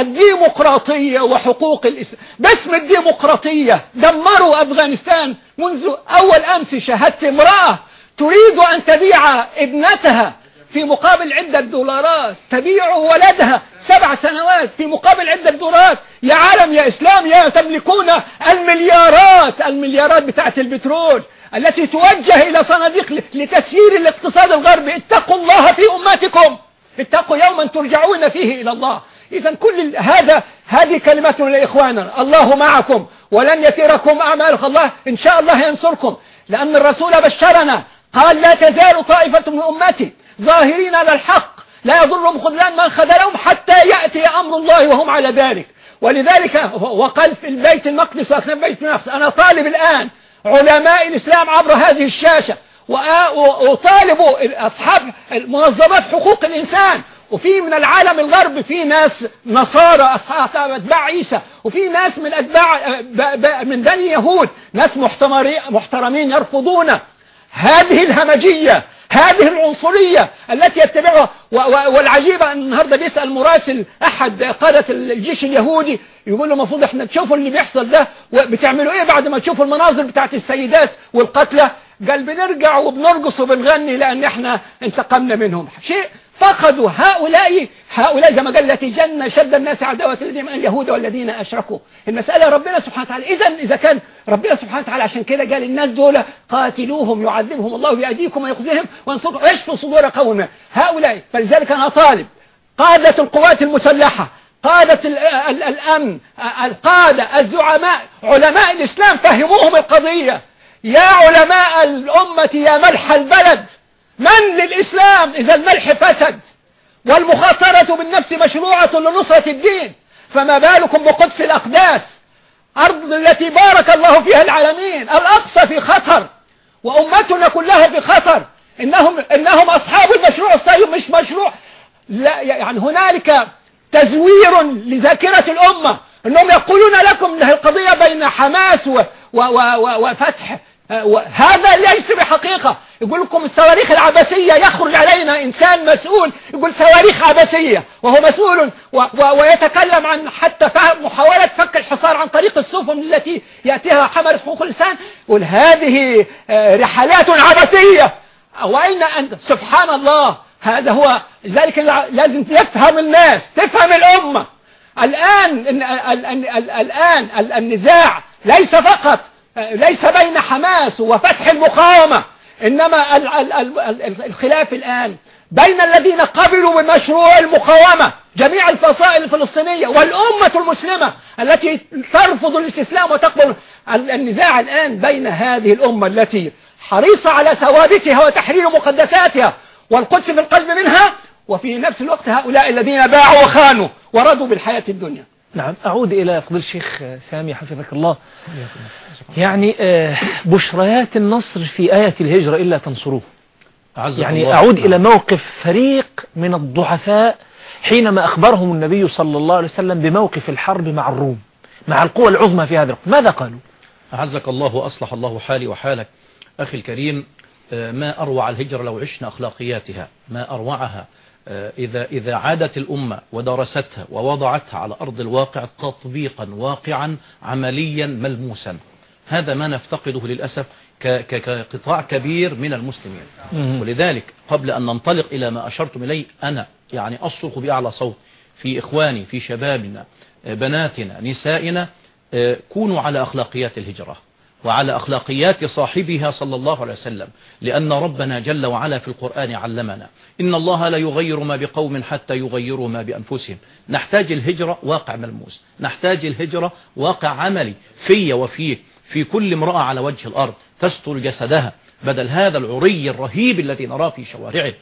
الديمقراطية وحقوق الإسلام باسم الديمقراطية. دمروا أفغانستان منذ أول أمس. شاهدت امرأة تريد أن تبيع ابنتها في مقابل عدة دولارات. تبيع ولدها سبع سنوات في مقابل عدة دولارات. يا عالم يا إسلام يا تملكون المليارات. المليارات بتاعت البترول. التي توجه إلى صناديق لتسيير الاقتصاد الغربي. اتقوا الله في أمتكم. اتقوا يوما ترجعون فيه إلى الله. إذا كل هذا هذه كلمتنا لإخواننا الله معكم. ولن يتركم أعمالكم الله. إن شاء الله ينصركم. لأن الرسول بشرنا قال لا تزال طائفة من أمتي ظاهرين على الحق. لا يضرهم خذلان من خذلهم حتى يأتي أمر الله وهم على ذلك. ولذلك وقال في البيت المقدس وأكنف بيت نفس أنا طالب الآن. علماء الإسلام عبر هذه الشاشة. وأطالب أصحاب منظمات حقوق الإنسان. وفي من العالم الغرب في ناس نصارى أصحاب أتباع عيسى. وفي ناس من أتباع من بني يهود. ناس محترمين يرفضون هذه الهمجية هذه العنصرية التي يتبعها والعجيبة أن النهاردة بيسأل مراسل أحد قادة الجيش اليهودي يقول له المفروض إحنا تشوفوا اللي بيحصل ده وبتعملوا إيه بعد ما تشوفوا المناظر بتاعت السيدات والقتلى؟ قال بنرجع وبنرقص وبنغني لأن إحنا انتقمنا منهم. شيء فقدوا هؤلاء هؤلاء زي ما قال التي جنة شد الناس عداوة اليهود والذين أشركوا. المسألة ربنا سبحانه وتعالى. إذا إذا كان ربنا سبحانه وتعالى عشان كده قال الناس دول قاتلوهم يعذبهم الله بأيديكم ويخزيهم وينصركم ويشفوا صدور قوم. هؤلاء فلذلك أنا طالب قادة القوات المسلحة قادة الأمن القادة الزعماء علماء الإسلام فهموهم القضية. يا علماء الأمة يا ملح البلد. من للإسلام إذا الملح فسد والمخاطرة بالنفس مشروعة لنصرة الدين فما بالكم بقدس الأقداس أرض التي بارك الله فيها العالمين الأقصى في خطر وأمتنا كلها في خطر إنهم, إنهم أصحاب المشروع الصهيوني مش مشروع لا يعني هنالك تزوير لذاكرة الأمة أنهم يقولون لكم أن القضية بين حماس و و و وفتح هذا ليس بحقيقة يقول لكم الصواريخ العباسية يخرج علينا إنسان مسؤول. يقول صواريخ عباسية وهو مسؤول و و ويتكلم عن حتى محاولة فك الحصار عن طريق السفن التي يأتيها حمل حقوق الإنسان يقول هذه رحلات عباسية. وأين أنت سبحان الله هذا هو لذلك لازم يفهم الناس تفهم الأمة. الآن الآن النزاع ليس فقط ليس بين حماس وفتح المقاومة إنما الخلاف الآن بين الذين قبلوا بمشروع المقاومة جميع الفصائل الفلسطينية والأمة المسلمة التي ترفض الاستسلام وتقبل النزاع الآن بين هذه الأمة التي حريصة على ثوابتها وتحرير مقدساتها والقدس في القلب منها وفي نفس الوقت هؤلاء الذين باعوا وخانوا ورضوا بالحياة الدنيا. نعم. أعود إلى فضل الشيخ سامي حفظك الله. يعني آه، بشريات النصر في آية الهجرة إلا تنصروه. يعني الله. أعود إلى موقف فريق من الضعفاء حينما أخبرهم النبي صلى الله عليه وسلم بموقف الحرب مع الروم مع القوى العظمى في هذا الوقت. ماذا قالوا؟ أعزك الله وأصلح الله حالي وحالك. أخي الكريم ما أروع الهجرة لو عشنا أخلاقياتها ما أروعها آه، إذا, إذا عادت الأمة ودرستها ووضعتها على أرض الواقع تطبيقا واقعا عمليا ملموسا. هذا ما نفتقده للأسف كقطاع كبير من المسلمين. ولذلك قبل أن ننطلق إلى ما أشرتم إليه أنا يعني أصرخ بأعلى صوت في إخواني في شبابنا آه، بناتنا نسائنا كونوا على أخلاقيات الهجرة. وعلى أخلاقيات صاحبها صلى الله عليه وسلم لأن ربنا جل وعلا في القرآن علمنا. إن الله لا يغير ما بقوم حتى يغيروا ما بأنفسهم. نحتاج الهجرة واقع ملموس. نحتاج الهجرة واقع عملي. في وفيك في كل امرأة على وجه الأرض تستر جسدها. بدل هذا العري الرهيب الذي نراه في شوارعه.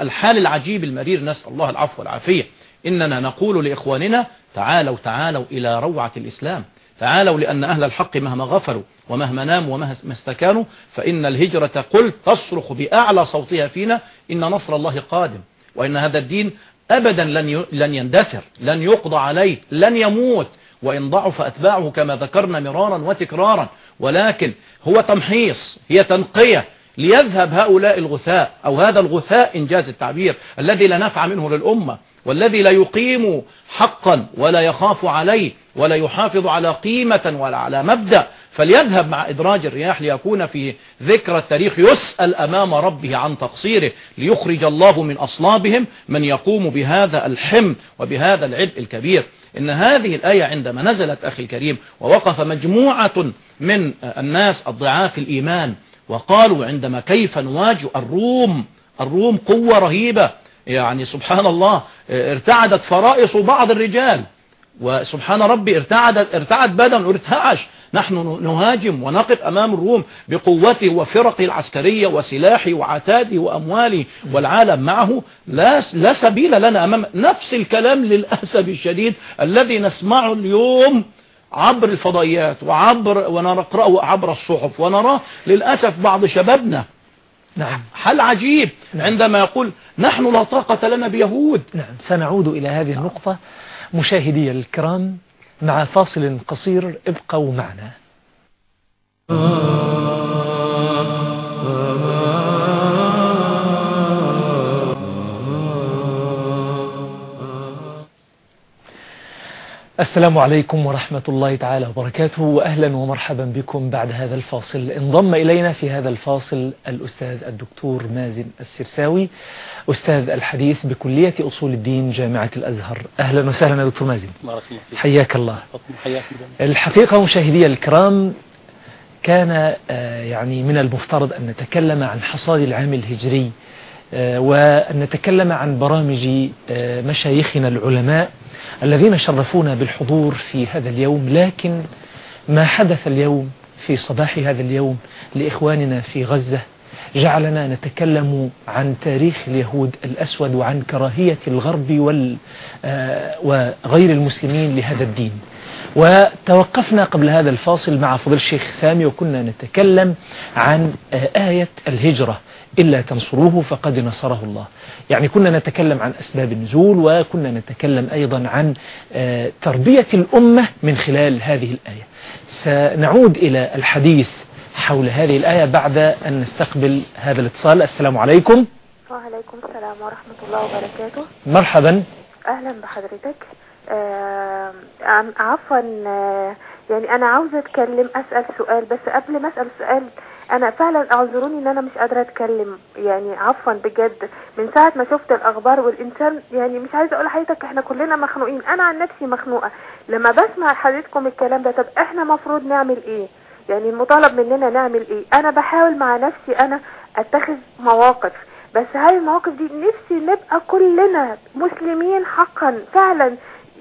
الحال العجيب المرير نسأل الله العفو والعافية. إننا نقول لإخواننا تعالوا تعالوا إلى روعة الإسلام. تعالوا لأن أهل الحق مهما غفروا ومهما ناموا ومهما استكانوا فإن الهجرة قل تصرخ بأعلى صوتها فينا إن نصر الله قادم. وإن هذا الدين أبدا لن لن يندثر لن يقضى عليه لن يموت. وإن ضعف أتباعه كما ذكرنا مرارا وتكرارا. ولكن هو تمحيص هي تنقية ليذهب هؤلاء الغثاء أو هذا الغثاء إنجاز التعبير الذي لا نفع منه للأمة والذي لا يقيم حقا ولا يخاف عليه. ولا يحافظ على قيمة ولا على مبدأ فليذهب مع إدراج الرياح ليكون في ذكرى التاريخ يسأل أمام ربه عن تقصيره ليخرج الله من أصلابهم من يقوم بهذا الحم وبهذا العبء الكبير. إن هذه الآية عندما نزلت أخي الكريم ووقف مجموعة من الناس الضعاف الإيمان وقالوا عندما كيف نواجه الروم؟ الروم قوة رهيبة. يعني سبحان الله ارتعدت فرائص بعض الرجال. وسبحان ربي ارتعدت ارتعد بدن وارتعش نحن نهاجم ونقف أمام الروم بقوته وفرقه العسكرية وسلاحه وعتاده وأمواله والعالم معه. لا, لا سبيل لنا أمام نفس الكلام للأسف الشديد الذي نسمعه اليوم عبر الفضائيات وعبر ونقرأه عبر الصحف ونراه للأسف بعض شبابنا. نعم. حل عجيب نعم. عندما يقول نحن لا طاقة لنا بيهود. نعم. سنعود إلى هذه النقطة. مشاهدي الكرام مع فاصل قصير ابقوا معنا. السلام عليكم ورحمة الله تعالى وبركاته وأهلا ومرحبا بكم بعد هذا الفاصل. انضم إلينا في هذا الفاصل الأستاذ الدكتور مازن السرساوي أستاذ الحديث بكلية أصول الدين جامعة الأزهر. أهلا وسهلا يا دكتور مازن. بارك الله فيك. حياك الله. حياك الحقيقة مشاهدي الكرام كان آه، يعني من المفترض أن نتكلم عن حصاد العام الهجري وأن نتكلم عن برامج آه، مشايخنا العلماء الذين شرفونا بالحضور في هذا اليوم. لكن ما حدث اليوم في صباح هذا اليوم لإخواننا في غزة جعلنا نتكلم عن تاريخ اليهود الأسود وعن كراهية الغرب وال وغير المسلمين لهذا الدين. وتوقفنا قبل هذا الفاصل مع فضل الشيخ سامي وكنا نتكلم عن آية الهجرة. إلا تنصروه فقد نصره الله. يعني كنا نتكلم عن أسباب النزول وكنا نتكلم أيضا عن تربية الأمة من خلال هذه الآية. سنعود إلى الحديث حول هذه الآية بعد أن نستقبل هذا الاتصال. السلام عليكم. وعليكم السلام ورحمة الله وبركاته. مرحبا. أهلا بحضرتك. آه عفوا آه يعني أنا عاوزة أتكلم أسأل سؤال بس قبل ما أسأل سؤال أنا فعلا أعذروني إن أنا مش قادرة أتكلم. يعني عفوا بجد. من ساعة ما شفت الأخبار والإنسان يعني مش عايزة أقول لحضرتك إحنا كلنا مخنوقين. أنا عن نفسي مخنوقة. لما بسمع حضرتكم الكلام ده طب إحنا مفروض نعمل إيه؟ يعني المطالب مننا نعمل إيه؟ أنا بحاول مع نفسي أنا أتخذ مواقف. بس هاي المواقف دي نفسي نبقى كلنا مسلمين حقا فعلا.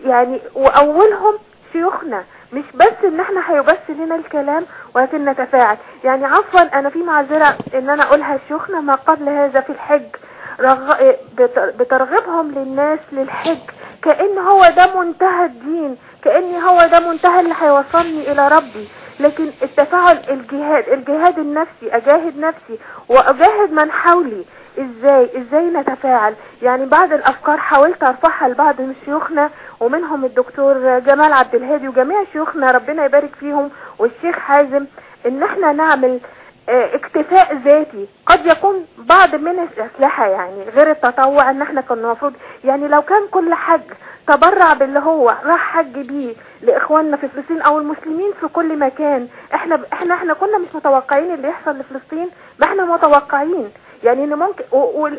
يعني وأولهم شيوخنا. مش بس إن إحنا هيبث لنا الكلام ولكن نتفاعل. يعني عفوا أنا في معذرة إن أنا أقولها شيوخنا ما قبل هذا في الحج. رغ... بترغبهم للناس للحج. كأن هو ده منتهى الدين. كأن هو ده منتهى اللي هيوصلني إلى ربي. لكن التفاعل الجهاد الجهاد النفسي أجاهد نفسي وأجاهد من حولي. إزاي؟ إزاي نتفاعل؟ يعني بعض الأفكار حاولت أرفعها لبعض من شيوخنا ومنهم الدكتور جمال عبد الهادي وجميع شيوخنا ربنا يبارك فيهم والشيخ حازم إن إحنا نعمل آه اكتفاء ذاتي. قد يكون بعض من الأسلحة يعني غير التطوع إن إحنا كنا المفروض. يعني لو كان كل حج تبرع باللي هو راح حج بيه لإخواننا في فلسطين أو المسلمين في كل مكان إحنا إحنا إحنا كنا مش متوقعين اللي يحصل لفلسطين ما إحنا متوقعين. يعني ان ممكن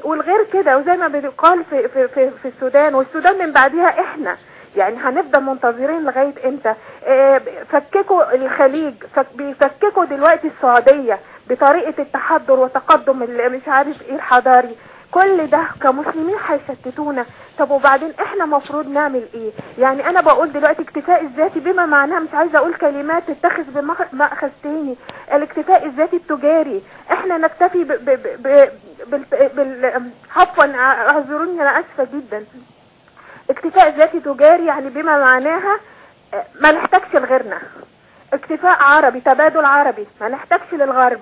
والغير كده وزي ما بيقال في, في, في, في السودان والسودان من بعدها إحنا. يعني هنفضل منتظرين لغاية إمتى؟ آه فككوا الخليج فك بيفككوا دلوقتي السعودية بطريقة التحضر وتقدم مش عارف إيه الحضاري. كل ده كمسلمين هيشتتونا. طب وبعدين إحنا مفروض نعمل إيه؟ يعني أنا بقول دلوقتي اكتفاء الذاتي بما معناه مش عايزة أقول كلمات تتخذ بمأخذ تاني. الاكتفاء الذاتي التجاري. إحنا نكتفي ب ب ب عفوا أعذروني أنا آسفة جدا. اكتفاء ذاتي تجاري يعني بما معناها ما نحتاجش لغيرنا. اكتفاء عربي تبادل عربي ما نحتاجش للغرب.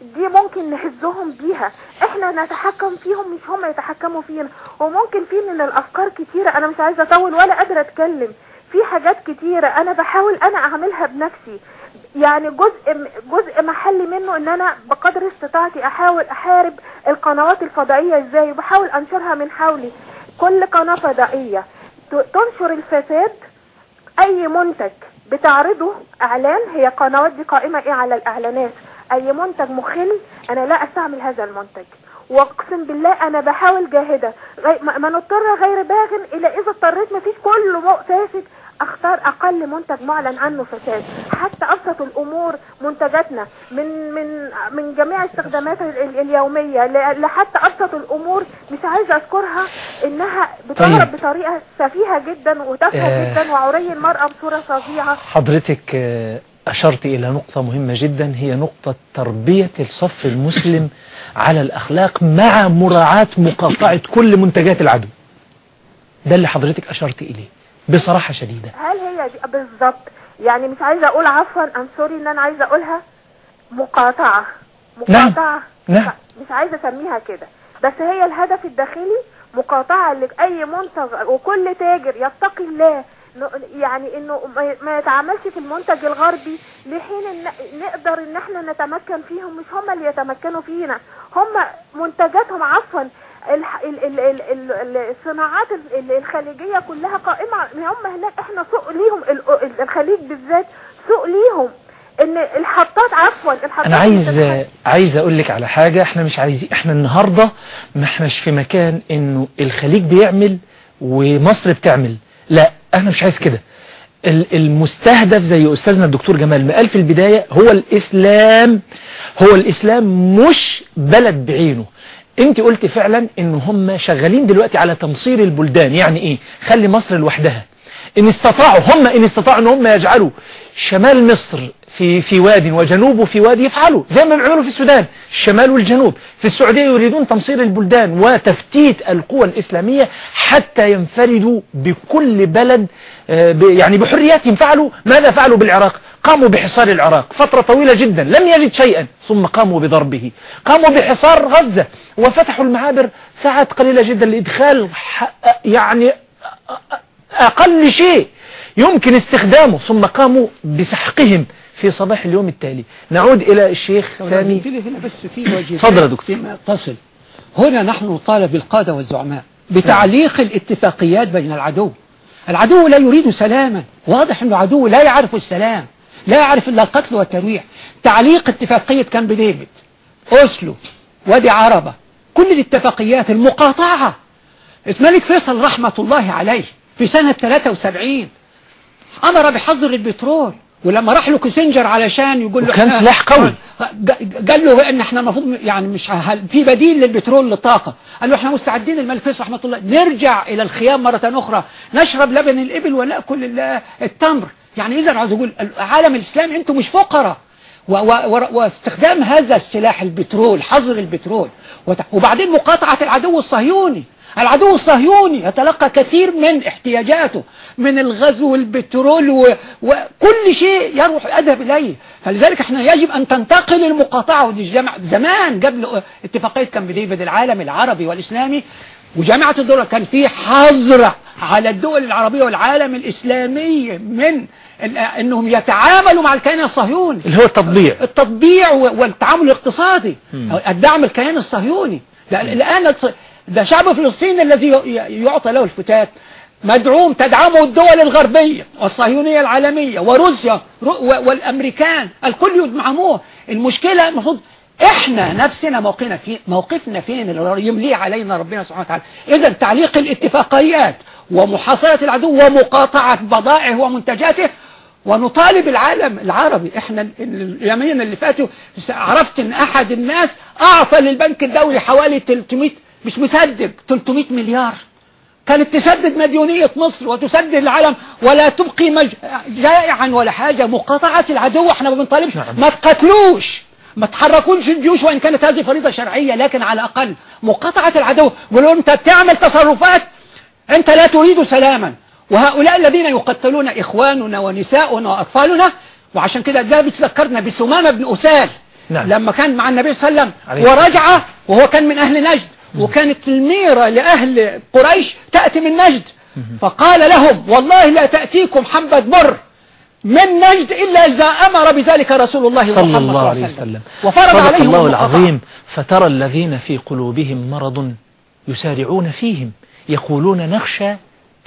دي ممكن نهزهم بيها. إحنا نتحكم فيهم مش هم يتحكموا فينا. وممكن في من الافكار كتيرة أنا مش عايزة اطول ولا قادرة اتكلم. في حاجات كتيرة أنا بحاول أنا اعملها بنفسي. يعني جزء جزء محلي منه ان أنا بقدر استطاعتي احاول احارب القنوات الفضائية إزاي وبحاول انشرها من حولي. كل قناة فضائية تنشر الفساد اي منتج بتعرضه اعلان هي قنوات دي قائمة إيه على الاعلانات. أي منتج مخل أنا لا أستعمل هذا المنتج. وأقسم بالله أنا بحاول جاهدة. ما نضطر غير باغ إلى إذا اضطريت ما فيش كله فاسد. أختار أقل منتج معلن عنه فساد. حتى أبسط الأمور منتجاتنا. من من من جميع استخدامات اليومية لحتى أبسط الأمور. مش عايزة أذكرها إنها بتهرب طيب. بطريقة سفيهة جدا وتافهة آه. جدا وعري المرأة بصورة فظيعة. حضرتك آه أشرت إلى نقطة مهمة جدا هي نقطة تربية الصف المسلم على الأخلاق مع مراعاة مقاطعة كل منتجات العدو. ده اللي حضرتك أشرت إليه بصراحة شديدة هل هي بالظبط. يعني مش عايزة أقول عفوا أم سوري إن أنا عايزة أقولها. مقاطعة. مقاطعة. نعم. نعم. مش عايزة أسميها كده. بس هي الهدف الداخلي مقاطعة لأي منتج وكل تاجر يتقي الله يعني إنه ما يتعاملش في المنتج الغربي لحين إن نقدر إن إحنا نتمكن فيهم مش هم اللي يتمكنوا فينا. هم منتجاتهم عفوا الصناعات الخليجية كلها قائمة. هم هناك إحنا سوق ليهم. الخليج بالذات سوق ليهم. إن الحطات عفوا الحطات أنا عايز عايز أقول لك على حاجة. إحنا مش عايزين إحنا النهاردة ما إحناش في مكان إنه الخليج بيعمل ومصر بتعمل. لا أنا مش عايز كده. المستهدف زي أستاذنا الدكتور جمال ما قال في البداية هو الإسلام هو الإسلام مش بلد بعينه. أنت قلت فعلا إن هم شغالين دلوقتي على تمصير البلدان. يعني إيه؟ خلي مصر لوحدها. إن استطاعوا هم إن استطاعوا إن هم يجعلوا شمال مصر في في واد وجنوبه في واد يفعلوا زي ما بيعملوا في السودان الشمال والجنوب. في السعودية يريدون تمصير البلدان وتفتيت القوى الإسلامية حتى ينفردوا بكل بلد آه، يعني بحرياتهم فعلوا ماذا فعلوا بالعراق؟ قاموا بحصار العراق. فترة طويلة جدا لم يجد شيئا ثم قاموا بضربه. قاموا بحصار غزة وفتحوا المعابر ساعات قليلة جدا لإدخال يعني أقل شيء يمكن استخدامه. ثم قاموا بسحقهم في صباح اليوم التالي. نعود إلى الشيخ ثاني. هنا بس في وجه تفضل يا دكتور. تصل هنا نحن نطالب بالقادة والزعماء بتعليق الاتفاقيات بين العدو. العدو لا يريد سلاما. واضح أنه عدو لا يعرف السلام لا يعرف إلا القتل والترويع تعليق اتفاقية كامب ديفيد أوسلو وادي عربة كل الاتفاقيات المقاطعة. الملك فيصل رحمة الله عليه في سنة 73 أمر بحظر البترول. ولما راح له كيسنجر علشان يقول له كان سلاح قوي. قال له إن إحنا المفروض يعني مش في بديل للبترول للطاقة. قال له إحنا مستعدين الملك فيصل رحمة الله. نرجع إلى الخيام مرة أخرى. نشرب لبن الإبل ونأكل التمر. يعني إذا عاوز أقول العالم الاسلامي أنتم مش فقراء. واستخدام هذا السلاح البترول حظر البترول. وبعدين مقاطعة العدو الصهيوني. العدو الصهيوني يتلقى كثير من احتياجاته من الغزو والبترول وكل شيء يروح أذهب إليه. فلذلك إحنا يجب أن تنتقل المقاطعة. والجامعة زمان قبل اتفاقية كامب ديفيد العالم العربي والإسلامي وجامعة الدولة كان في حظر على الدول العربية والعالم الإسلامي من إنهم يتعاملوا مع الكيان الصهيوني. اللي هو التطبيع. التطبيع والتعامل الاقتصادي. الدعم الكيان الصهيوني. الآن ده شعب فلسطين الذي يعطى له الفتات مدعوم تدعمه الدول الغربية والصهيونية العالمية وروسيا والأمريكان الكل يدعموه. المشكلة المفروض إحنا نفسنا موقفنا فين موقفنا فين؟ اللي يمليه علينا ربنا سبحانه وتعالى. إذا تعليق الاتفاقيات ومحاصرة العدو ومقاطعة بضائعه ومنتجاته ونطالب العالم العربي إحنا اليومين اللي فاتوا عرفت إن أحد الناس أعطى للبنك الدولي حوالي 300 مش مصدق 300 مليار. كانت تسدد مديونية مصر وتسدد العالم ولا تبقي مج... جائعا ولا حاجة. مقاطعة العدو إحنا ما بنطالبش. نعم. ما تقتلوش. ما تحركوش الجيوش وإن كانت هذه فريضة شرعية لكن على الأقل مقاطعة العدو. ولو أنت بتعمل تصرفات أنت لا تريد سلاما. وهؤلاء الذين يقتلون إخواننا ونساؤنا وأطفالنا وعشان كده ده بتذكرنا بسمامة بن أسال. نعم. لما كان مع النبي صلى الله عليه وسلم ورجع وهو كان من أهل نجد. وكانت الميرة لأهل قريش تأتي من نجد. فقال لهم والله لا تأتيكم حبة بر من نجد إلا إذا أمر بذلك رسول الله صلى الله عليه وسلم. وفرض عليهم الله العظيم فترى الذين في قلوبهم مرض يسارعون فيهم يقولون نخشى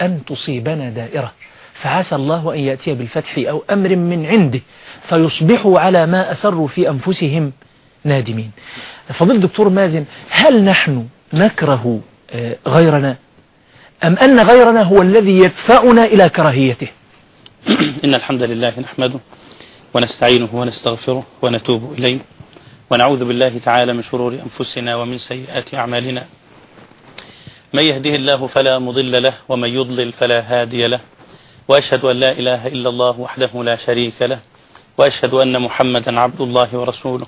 أن تصيبنا دائرة. فعسى الله أن يأتي بالفتح أو أمر من عنده فيصبحوا على ما أسروا في أنفسهم نادمين. فضل دكتور مازن هل نحن نكره آه، غيرنا؟ أم أن غيرنا هو الذي يدفعنا إلى كراهيته؟ إن الحمد لله نحمده ونستعينه ونستغفره ونتوب إليه ونعوذ بالله تعالى من شرور أنفسنا ومن سيئات أعمالنا. من يهده الله فلا مضل له ومن يضلل فلا هادي له. وأشهد أن لا إله إلا الله وحده لا شريك له. وأشهد أن محمدا عبد الله ورسوله.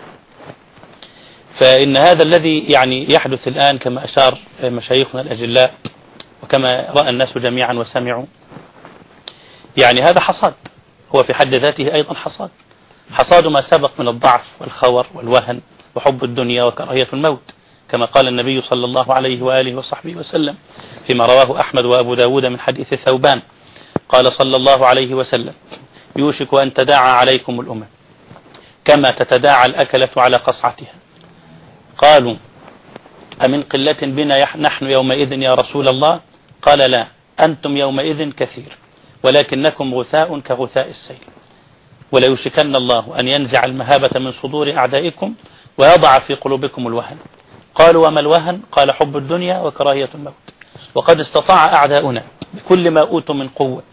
فإن هذا الذي يعني يحدث الآن كما أشار مشايخنا الأجلاء وكما رأى الناس جميعا وسمعوا يعني هذا حصاد. هو في حد ذاته أيضا حصاد. حصاد ما سبق من الضعف والخور والوهن وحب الدنيا وكراهية الموت كما قال النبي صلى الله عليه وآله وصحبه وسلم فيما رواه أحمد وأبو داود من حديث ثوبان. قال صلى الله عليه وسلم يوشك أن تداعى عليكم الأمم كما تتداعى الأكلة على قصعتها. قالوا أمن قلة بنا نحن يومئذ يا رسول الله؟ قال لا أنتم يومئذ كثير ولكنكم غثاء كغثاء السيل. وليوشكن الله أن ينزع المهابة من صدور أعدائكم ويضع في قلوبكم الوهن. قالوا وما الوهن؟ قال حب الدنيا وكراهية الموت. وقد استطاع أعداؤنا بكل ما أوتوا من قوة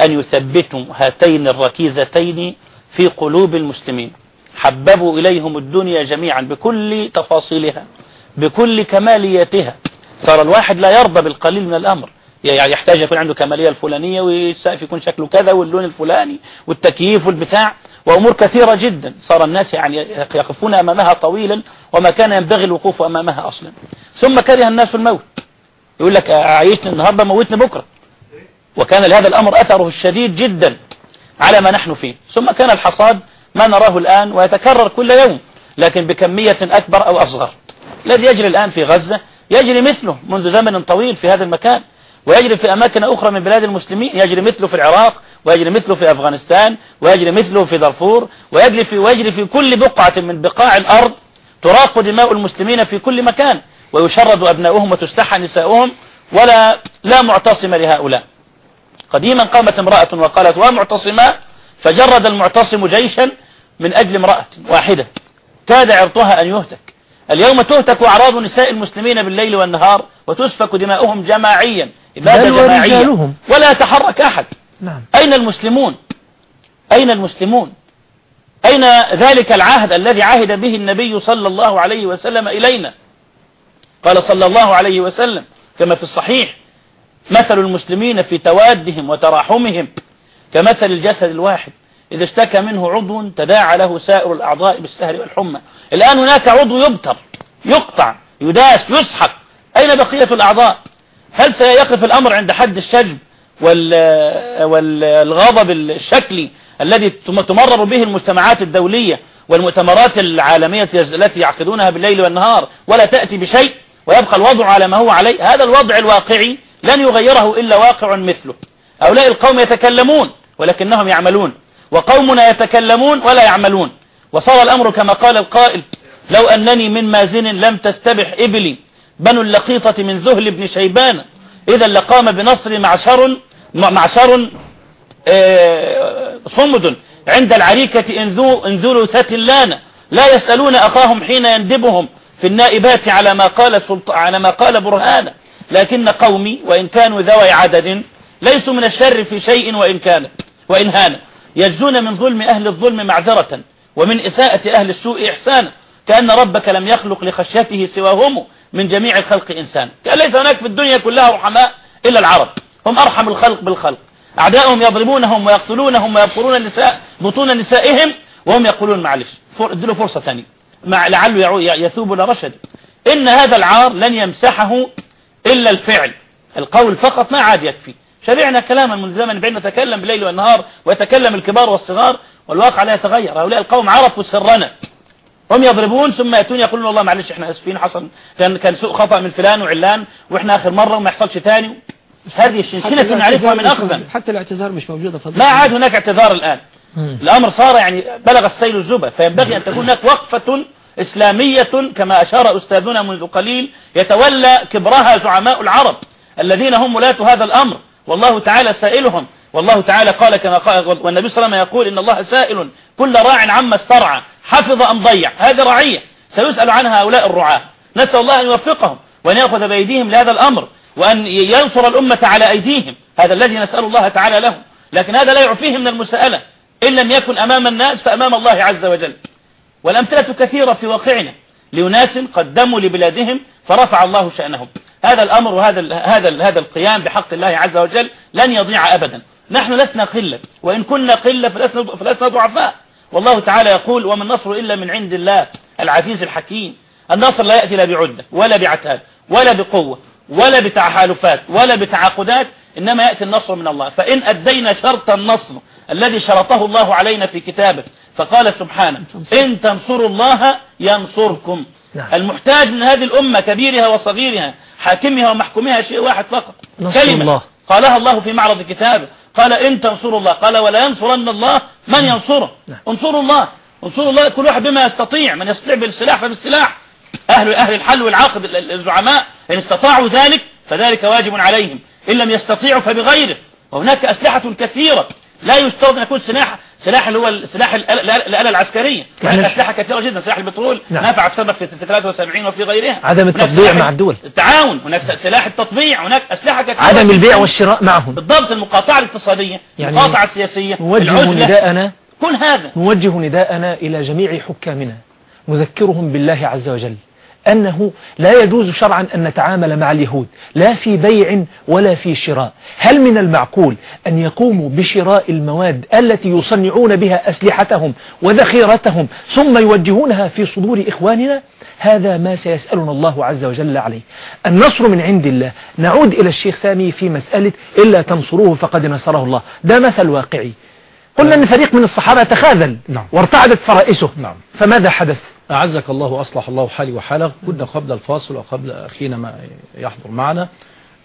أن يثبتوا هاتين الركيزتين في قلوب المسلمين. حببوا إليهم الدنيا جميعا بكل تفاصيلها بكل كمالياتها. صار الواحد لا يرضى بالقليل من الأمر. يعني يحتاج يكون عنده كمالية الفلانية والسقف يكون شكله كذا واللون الفلاني والتكييف والبتاع وأمور كثيرة جدا. صار الناس يعني يقفون أمامها طويلا وما كان ينبغي الوقوف أمامها أصلا. ثم كره الناس الموت. يقول لك عايشنا النهاردة موتنا بكرة. وكان لهذا الأمر أثره الشديد جدا على ما نحن فيه. ثم كان الحصاد ما نراه الآن ويتكرر كل يوم لكن بكمية أكبر أو أصغر. الذي يجري الآن في غزة يجري مثله منذ زمن طويل في هذا المكان ويجري في أماكن أخرى من بلاد المسلمين يجري مثله في العراق ويجري مثله في أفغانستان ويجري مثله في دارفور ويجري في, ويجري في كل بقعة من بقاع الأرض تراق دماء المسلمين في كل مكان ويشرد أبناؤهم وتستحى نساؤهم ولا لا معتصم لهؤلاء. قديما قامت امرأة وقالت ومعتصما فجرد المعتصم جيشا من أجل امرأة واحدة. كاد عرضها أن يهتك. اليوم تهتك أعراض نساء المسلمين بالليل والنهار وتسفك دماؤهم جماعيا إبادة جماعية ولا يتحرك أحد. نعم. أين المسلمون؟ أين المسلمون؟ أين ذلك العهد الذي عهد به النبي صلى الله عليه وسلم إلينا؟ قال صلى الله عليه وسلم كما في الصحيح مثل المسلمين في توادهم وتراحمهم. كمثل الجسد الواحد. إذا اشتكى منه عضو تداعى له سائر الأعضاء بالسهر والحمى. الآن هناك عضو يبتر يقطع يداس يسحق. أين بقية الأعضاء؟ هل سيقف الأمر عند حد الشجب والغضب الشكلي الذي تمرر به المجتمعات الدولية والمؤتمرات العالمية التي يعقدونها بالليل والنهار ولا تأتي بشيء ويبقى الوضع على ما هو عليه؟ هذا الوضع الواقعي لن يغيره إلا واقع مثله. هؤلاء القوم يتكلمون ولكنهم يعملون. وقومنا يتكلمون ولا يعملون. وصار الأمر كما قال القائل لو أنني من مازن لم تستبح إبلي بنو اللقيطة من ذهل بن شيبان. إذا لقام بنصر معشر معشر آه، صمد عند العريكة انذلوا ستلانا لا يسألون أخاهم حين يندبهم في النائبات على ما قال على ما قال برهانا لكن قومي وإن كانوا ذوي عدد ليسوا من الشر في شيء وإن كان وإن هان. يجزون من ظلم أهل الظلم معذرة ومن إساءة أهل السوء إحسانا كأن ربك لم يخلق لخشيته سواهم من جميع الخلق إنسان. كان ليس هناك في الدنيا كلها رحماء إلا العرب. هم أرحم الخلق بالخلق. أعدائهم يضربونهم ويقتلونهم ويبقرون النساء بطون نسائهم وهم يقولون معلش ادلوا فرصة ثانية. مع لعله يثوب لرشد إن هذا العار لن يمسحه إلا الفعل. القول فقط ما عاد يكفي. شبعنا كلاما من زمن بين نتكلم بالليل والنهار ويتكلم الكبار والصغار والواقع لا يتغير. هؤلاء القوم عرفوا سرنا. هم يضربون ثم يأتون يقولون والله معلش إحنا آسفين حصل كان كان سوء خطأ من فلان وعلان وإحنا آخر مرة وما يحصلش تاني. بس هذه الشنشنة نعرفها من اخذا حتى الاعتذار مش موجودة فضل ما عاد هناك اعتذار الآن. الأمر صار يعني بلغ السيل الزبا فينبغي أن تكون هناك وقفة إسلامية كما أشار أستاذنا منذ قليل يتولى كبرها زعماء العرب الذين هم ولاة هذا الأمر. والله تعالى سائلهم. والله تعالى قال كما قال والنبي صلى الله عليه وسلم يقول إن الله سائل. كل راع عما استرعى. حفظ أم ضيع. هذه رعية. سيسأل عنها هؤلاء الرعاة. نسأل الله أن يوفقهم وأن يأخذ بأيديهم لهذا الأمر وأن ينصر الأمة على أيديهم. هذا الذي نسأل الله تعالى له. لكن هذا لا يعفيه من المسألة. إن لم يكن أمام الناس فأمام الله عز وجل. والأمثلة كثيرة في واقعنا. لأناس قدموا لبلادهم فرفع الله شأنهم. هذا الأمر وهذا هذا هذا القيام بحق الله عز وجل لن يضيع أبدا. نحن لسنا قلة. وإن كنا قلة فلسنا, فلسنا ضعفاء. والله تعالى يقول وما النصر إلا من عند الله. العزيز الحكيم. النصر لا يأتي لا بعدة ولا بعتاد ولا بقوة ولا بتحالفات ولا بتعاقدات. إنما يأتي النصر من الله. فإن أدينا شرط النصر الذي شرطه الله علينا في كتابه فقال سبحانه إن تنصروا الله ينصركم. نعم. المحتاج من هذه الأمة كبيرها وصغيرها حاكمها ومحكومها شيء واحد فقط. كلمة. الله. قالها الله في معرض كتابه قال إن تنصروا الله. قال ولا ينصرن الله من نعم. ينصره. نعم. انصروا الله. انصروا الله كل واحد بما يستطيع من يستطيع بالسلاح فبالسلاح. أهل أهل الحل والعقد الزعماء إن استطاعوا ذلك فذلك واجب عليهم. إن لم يستطيعوا فبغيره. وهناك أسلحة كثيرة. لا يشترط أن يكون سلاح سلاح اللي هو سلاح الآلة العسكرية. يعني هناك أسلحة كثيرة جدا سلاح البترول نعم. نفع في سبب في 73 وفي غيرها. عدم التطبيع مع الدول. التعاون هناك سلاح التطبيع هناك أسلحة كثيرة. عدم البيع. والشراء معهم. بالضبط المقاطعة الاقتصادية يعني المقاطعة السياسية نوجه نداءنا كل هذا. نوجه نداءنا إلى جميع حكامنا. نذكرهم بالله عز وجل. أنه لا يجوز شرعا أن نتعامل مع اليهود لا في بيع ولا في شراء. هل من المعقول أن يقوموا بشراء المواد التي يصنعون بها أسلحتهم وذخيرتهم ثم يوجهونها في صدور إخواننا؟ هذا ما سيسألنا الله عز وجل عليه. النصر من عند الله. نعود إلى الشيخ سامي في مسألة إلا تنصروه فقد نصره الله. ده مثل واقعي. قلنا أن فريق من الصحابة تخاذل نعم. وارتعدت فرائسه. نعم. فماذا حدث؟ أعزك الله وأصلح الله حالي وحالك. كنا قبل الفاصل وقبل أخينا ما يحضر معنا.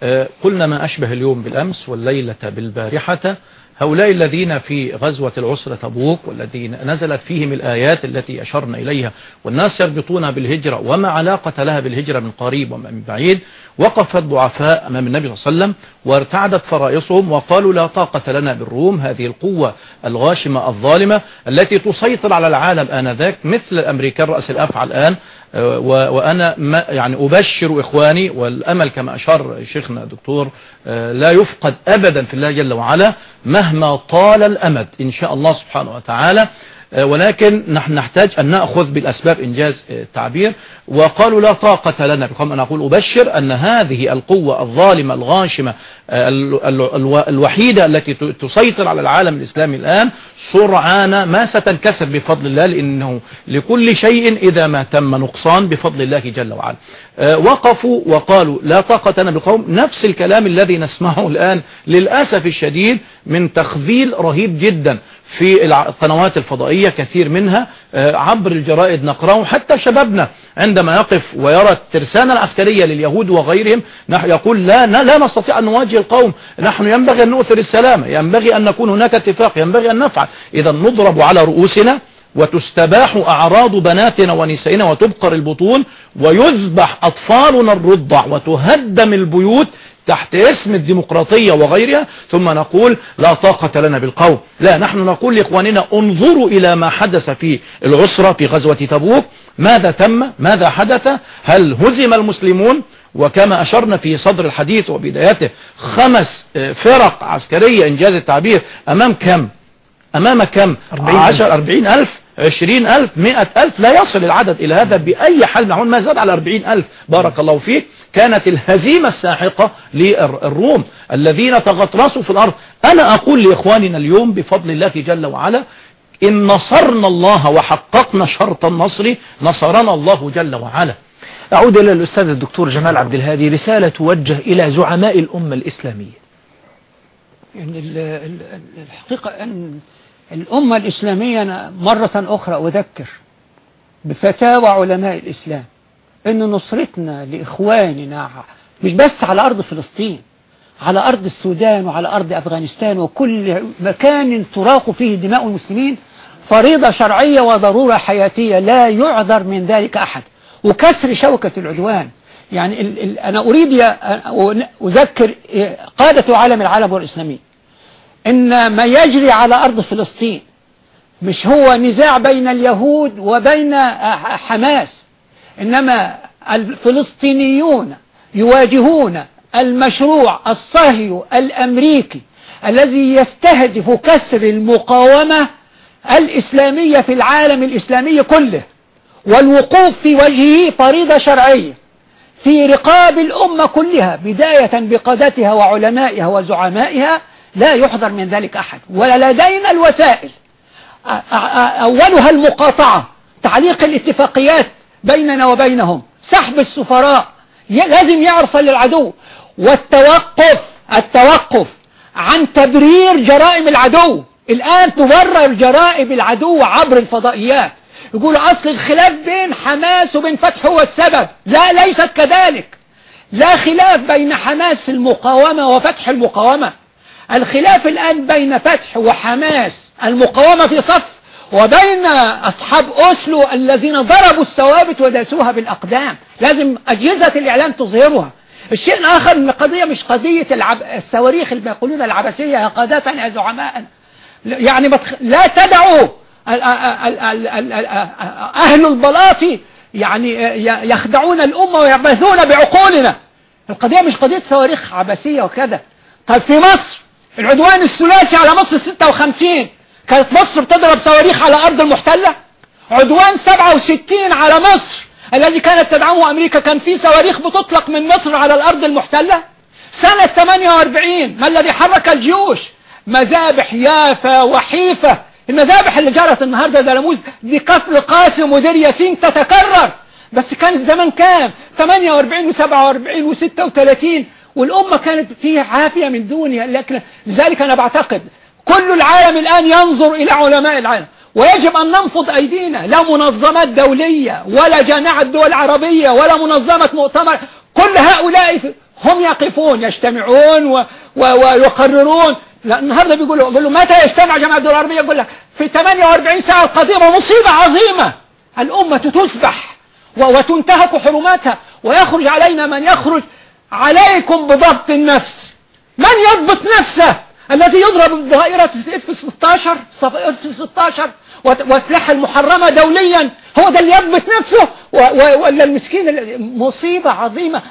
آه، قلنا ما أشبه اليوم بالأمس والليلة بالبارحة. هؤلاء الذين في غزوة العسرة تبوك والذين نزلت فيهم الآيات التي أشرنا إليها والناس يربطونها بالهجرة وما علاقة لها بالهجرة من قريب ومن بعيد وقفت ضعفاء أمام النبي صلى الله عليه وسلم وارتعدت فرائصهم وقالوا لا طاقة لنا بالروم هذه القوة الغاشمة الظالمة التي تسيطر على العالم آنذاك مثل الأمريكان رأس الأفعى الآن. وأنا يعني أبشر إخواني والأمل كما أشار شيخنا دكتور آه، لا يفقد أبدا في الله جل وعلا مهما طال الأمد. إن شاء الله سبحانه وتعالى ولكن نحن نحتاج أن نأخذ بالأسباب إنجاز آه، التعبير. وقالوا لا طاقة لنا بقوم أن أقول أبشر أن هذه القوة الظالمة الغاشمة آه، ال- ال- الو- الوحيدة التي تسيطر على العالم الإسلامي الآن سرعان ما ستنكسر بفضل الله لأنه لكل شيء إذا ما تم نقصان بفضل الله جل وعلا. آه، وقفوا وقالوا لا طاقة لنا بالقوم. نفس الكلام الذي نسمعه الآن للأسف الشديد من تخذيل رهيب جدا. في القنوات الفضائية كثير منها آه، عبر الجرائد نقرأه حتى شبابنا عندما يقف ويرى الترسانة العسكرية لليهود وغيرهم يقول لا لا نستطيع أن نواجه القوم نحن ينبغي أن نؤثر السلام ينبغي أن نكون هناك اتفاق ينبغي أن نفعل. إذا نضرب على رؤوسنا وتستباح أعراض بناتنا ونسائنا وتبقر البطون ويذبح أطفالنا الرضع وتهدم البيوت تحت اسم الديمقراطية وغيرها ثم نقول لا طاقة لنا بالقوم. لا نحن نقول لإخواننا انظروا إلى ما حدث في العسرة في غزوة تبوك. ماذا تم؟ ماذا حدث؟ هل هزم المسلمون؟ وكما أشرنا في صدر الحديث وبدايته خمس فرق عسكرية إنجاز التعبير أمام كم؟ أمام كم؟ أربعين عشر أربعين ألف عشرين ألف مئة ألف. لا يصل العدد إلى هذا بأي حال معون ما زاد على أربعين ألف. بارك الله فيك. كانت الهزيمة الساحقة للروم الذين تغطرسوا في الأرض. أنا أقول لإخواننا اليوم بفضل الله جل وعلا إن نصرنا الله وحققنا شرط النصر نصرنا الله جل وعلا. أعود إلى الأستاذ الدكتور جمال عبد الهادي. رسالة توجه إلى زعماء الأمة الإسلامية. يعني ال- ال- ال- الحقيقة أن الأمة الإسلامية مرة أخرى أذكر بفتاوى علماء الإسلام. أن نصرتنا لإخواننا مش بس على أرض فلسطين على أرض السودان وعلى أرض أفغانستان وكل مكان تراق فيه دماء المسلمين فريضة شرعية وضرورة حياتية لا يعذر من ذلك أحد. وكسر شوكة العدوان. يعني ال ال أنا أريد أذكر قادة عالم العالم والإسلامي إن ما يجري على أرض فلسطين مش هو نزاع بين اليهود وبين حماس. إنما الفلسطينيون يواجهون المشروع الصهيو الأمريكي الذي يستهدف كسر المقاومة الإسلامية في العالم الإسلامي كله والوقوف في وجهه فريضة شرعية في رقاب الأمة كلها بداية بقادتها وعلمائها وزعمائها لا يحضر من ذلك أحد. ولا لدينا الوسائل أولها المقاطعة تعليق الاتفاقيات بيننا وبينهم. سحب السفراء. لازم يرسل للعدو. والتوقف التوقف عن تبرير جرائم العدو. الآن تبرر جرائم العدو عبر الفضائيات. يقول أصل الخلاف بين حماس وبين فتح هو السبب. لا ليست كذلك. لا خلاف بين حماس المقاومة وفتح المقاومة. الخلاف الآن بين فتح وحماس المقاومة في صف وبين أصحاب أوسلو الذين ضربوا الثوابت وداسوها بالأقدام. لازم أجهزة الإعلام تظهرها. الشيء الآخر أن القضية مش قضية العب... الصواريخ اللي بيقولون العبثية قادة يا زعماء. يعني بتخ... لا تدعوا. أهل البلاط يعني يخدعون الأمة ويعبثون بعقولنا. القضية مش قضية صواريخ عبثية وكذا. طيب في مصر العدوان الثلاثي على مصر 56 كانت مصر بتضرب صواريخ على أرض المحتلة؟ عدوان 67 على مصر الذي كانت تدعمه أمريكا كان في صواريخ بتطلق من مصر على الأرض المحتلة؟ سنة 48 ما الذي حرك الجيوش؟ مذابح يافا وحيفة المذابح اللي جرت النهاردة دلموز دي قتل قاسم ودير ياسين تتكرر. بس كان الزمن كام؟ 48 و47 و36 والأمة كانت فيها عافية من دونها لكن لذلك أنا بعتقد كل العالم الآن ينظر إلى علماء العالم. ويجب أن ننفض أيدينا. لا منظمات دولية ولا جامعة دول العربية ولا منظمة مؤتمر. كل هؤلاء هم يقفون يجتمعون و... و... ويقررون. النهاردة بيقولوا بيقولوا متى يجتمع جامعة الدول العربية؟ يقول لك في 48 ساعة القضية مصيبة عظيمة. الأمة تسبح. وتنتهك حرماتها. ويخرج علينا من يخرج عليكم بضبط النفس. من يضبط نفسه؟ الذي يضرب بظاهرة اف 16 اف 16 واسلحة المحرمة دوليا هو ده اللي يضبط نفسه. ولا المسكين مصيبة عظيمة.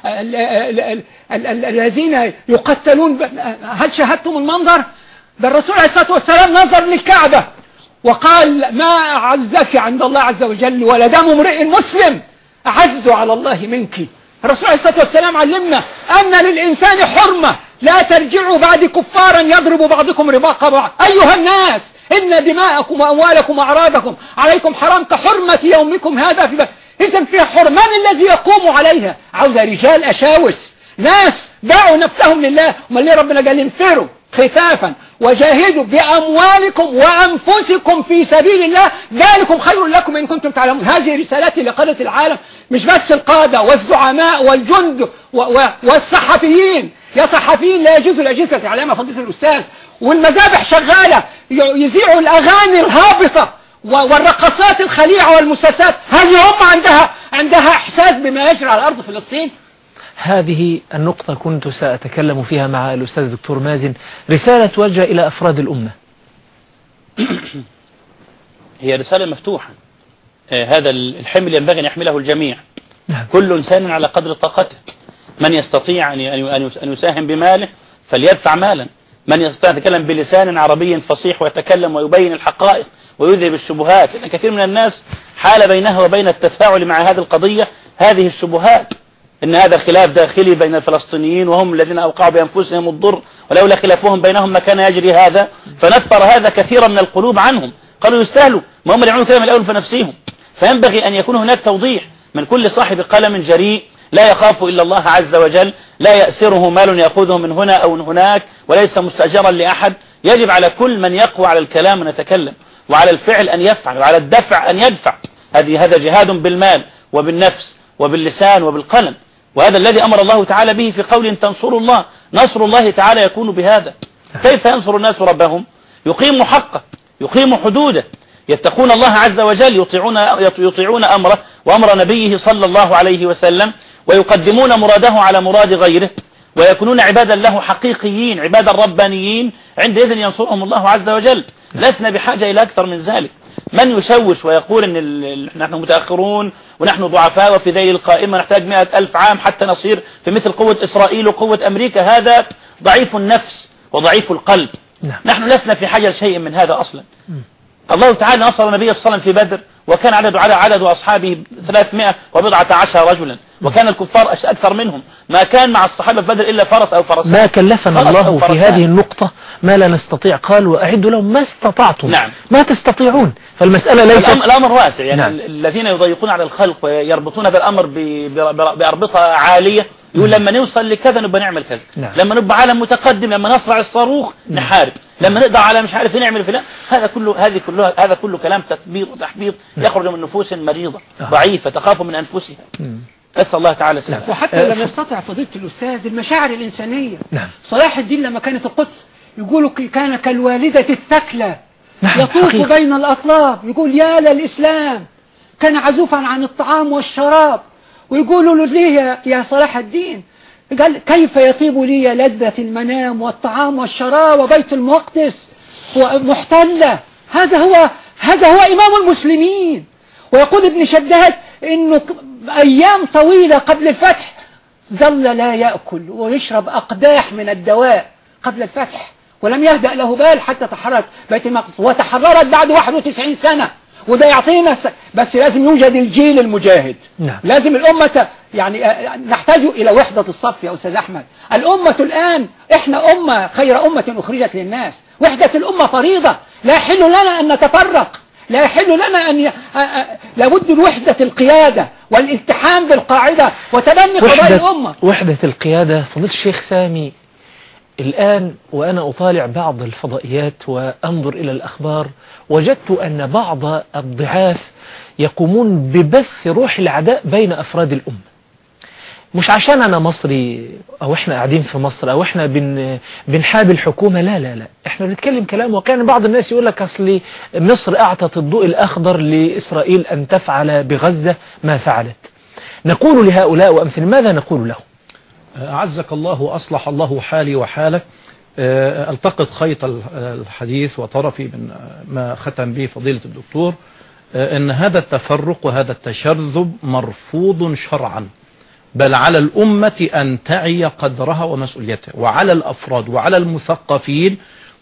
الذين يقتلون هل شاهدتم المنظر؟ ده الرسول عليه الصلاة والسلام نظر للكعبة وقال ما أعزك عند الله عز وجل ولا دم امرئ مسلم أعز على الله منك. الرسول عليه الصلاة والسلام علمنا أن للإنسان حرمة. لا ترجعوا بعد كفارا يضرب بعضكم رباق بعض أيها الناس إن دماءكم وأموالكم وأعراضكم عليكم حرام كحرمة يومكم هذا في إذا في حرمان الذي يقوم عليها. عاوز رجال أشاوس. ناس باعوا نفسهم لله. وما اللي ربنا قال انفروا خفافا وجاهدوا بأموالكم وأنفسكم في سبيل الله. ذلكم خير لكم إن كنتم تعلمون. هذه رسالتي لقادة العالم. مش بس القادة والزعماء والجند والصحفيين. يا صحفيين لا يجوز الأجهزة الإعلام فضيلة الأستاذ. والمذابح شغالة. يذيعوا الأغاني الهابطة والرقصات الخليعة والمسلسلات. هل هم عندها عندها إحساس بما يجري على أرض فلسطين؟ هذه النقطة كنت سأتكلم فيها مع الأستاذ الدكتور مازن. رسالة توجه إلى أفراد الأمة. هي رسالة مفتوحة. هذا الحمل ينبغي أن يحمله الجميع. نعم. كل إنسان على قدر طاقته. من يستطيع أن يساهم بماله فليدفع مالا. من يستطيع أن يتكلم بلسان عربي فصيح ويتكلم ويبين الحقائق ويذهب الشبهات. لأن كثير من الناس حال بينها وبين التفاعل مع هذه القضية هذه الشبهات. إن هذا خلاف داخلي بين الفلسطينيين وهم الذين أوقعوا بأنفسهم الضر. ولولا خلافهم بينهم ما كان يجري هذا. فنفر هذا كثيرا من القلوب عنهم. قالوا يستاهلوا. ما هم اللي يعملوا كده من الأول في نفسهم. فينبغي أن يكون هناك توضيح من كل صاحب قلم جريء لا يخاف إلا الله عز وجل لا يأسره مال يأخذه من هنا أو من هناك وليس مستأجرا لأحد. يجب على كل من يقوى على الكلام أن يتكلم وعلى الفعل أن يفعل وعلى الدفع أن يدفع. هذه هذا جهاد بالمال وبالنفس وباللسان وبالقلم. وهذا الذي أمر الله تعالى به في قول تنصروا الله نصر الله تعالى يكون بهذا. كيف ينصر الناس ربهم؟ يقيم حقه يقيم حدوده. يتقون الله عز وجل يطيعون, يطيعون أمره وأمر نبيه صلى الله عليه وسلم ويقدمون مراده على مراد غيره ويكونون عبادا له حقيقيين عبادا ربانيين عندئذ ينصرهم الله عز وجل. لسنا بحاجة إلى أكثر من ذلك. من يشوش ويقول إن نحن متأخرون ونحن ضعفاء وفي ذيل القائمة نحتاج مئة ألف عام حتى نصير في مثل قوة إسرائيل وقوة أمريكا. هذا ضعيف النفس وضعيف القلب. نعم. نحن لسنا في حاجة لشيء من هذا أصلا. الله تعالى نصر النبي صلى الله عليه وسلم في بدر وكان عدد على عدد أصحابه 300 وبضعة عشر رجلا. وكان الكفار أكثر منهم. ما كان مع الصحابة في بدر إلا فرس أو فرسان. ما كلفنا الله في. هذه النقطة ما لا نستطيع. قال وأعدوا لهم ما استطعتم. نعم. ما تستطيعون. فالمسألة ليست الأمر, الأمر واسع. يعني نعم. الذين يضيقون على الخلق ويربطون ب- ب- بأربطة عالية يقول لما نوصل لكذا نبقى نعمل كذا. نعم. لما نبقى عالم متقدم لما نصرع الصاروخ نحارب. لما نقدر على مش عارف نعمل فلان. هذا كله هذه كلها هذا كله كلام تثبيط وتحبيط يخرج من نفوس مريضة آه. ضعيفة تخاف من أنفسها. أسأل الله تعالى السلامة. وحتى لم يستطع فضيلة الأستاذ المشاعر الإنسانية. نعم. صلاح الدين لما كانت القدس يقولوا كان كالوالدة الثكلى نعم، يطوف. بين الأطلاف. يقول يا للإسلام كان عزوفا عن الطعام والشراب. ويقولوا له ليه يا- صلاح الدين؟ قال كيف يطيب لي لذة المنام والطعام والشراب وبيت المقدس محتلة هذا هو هذا هو إمام المسلمين. ويقول ابن شداد إنه أيام طويلة قبل الفتح ظل لا يأكل ويشرب أقداح من الدواء قبل الفتح ولم يهدأ له بال حتى تحرك بيت المقدس. وتحررت بعد 91 سنة. وده يعطينا. بس لازم يوجد الجيل المجاهد. نعم. لازم الأمة يعني آه، نحتاج إلى وحدة الصف يا أستاذ أحمد. الأمة الآن إحنا أمة خير أمة أخرجت للناس. وحدة الأمة فريضة. لا يحل لنا أن نتفرق. لا يحل لنا أن ي... آه، آه، لابد من وحدة القيادة والالتحام بالقاعدة وتبني قضايا الأمة. وحدة القيادة. فضيلة الشيخ سامي الآن وأنا أطالع بعض الفضائيات وأنظر إلى الأخبار وجدت أن بعض الضعاف يقومون ببث روح العداء بين أفراد الأمة. مش عشان أنا مصري أو إحنا قاعدين في مصر أو إحنا بن بنحاب الحكومة لا لا لا. إحنا بنتكلم كلام وكان بعض الناس يقول لك أصل مصر أعطت الضوء الأخضر لإسرائيل أن تفعل بغزة ما فعلت. نقول لهؤلاء وأمثل ماذا نقول لهم؟ أعزك الله وأصلح الله حالي وحالك. آه، ألتقط خيط ال- الحديث وطرفي من ما ختم به فضيلة الدكتور. آه، أن هذا التفرق وهذا التشرذم مرفوض شرعا بل على الأمة أن تعي قدرها ومسؤوليتها وعلى الأفراد وعلى المثقفين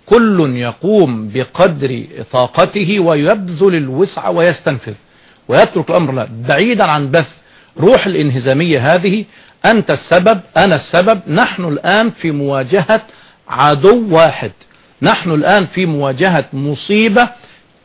كل يقوم بقدر طاقته ويبذل الوسع ويستنفذ ويترك الأمر بعيدا عن بث روح الانهزامية هذه أنت السبب أنا السبب نحن الآن في مواجهة عدو واحد. نحن الآن في مواجهة مصيبة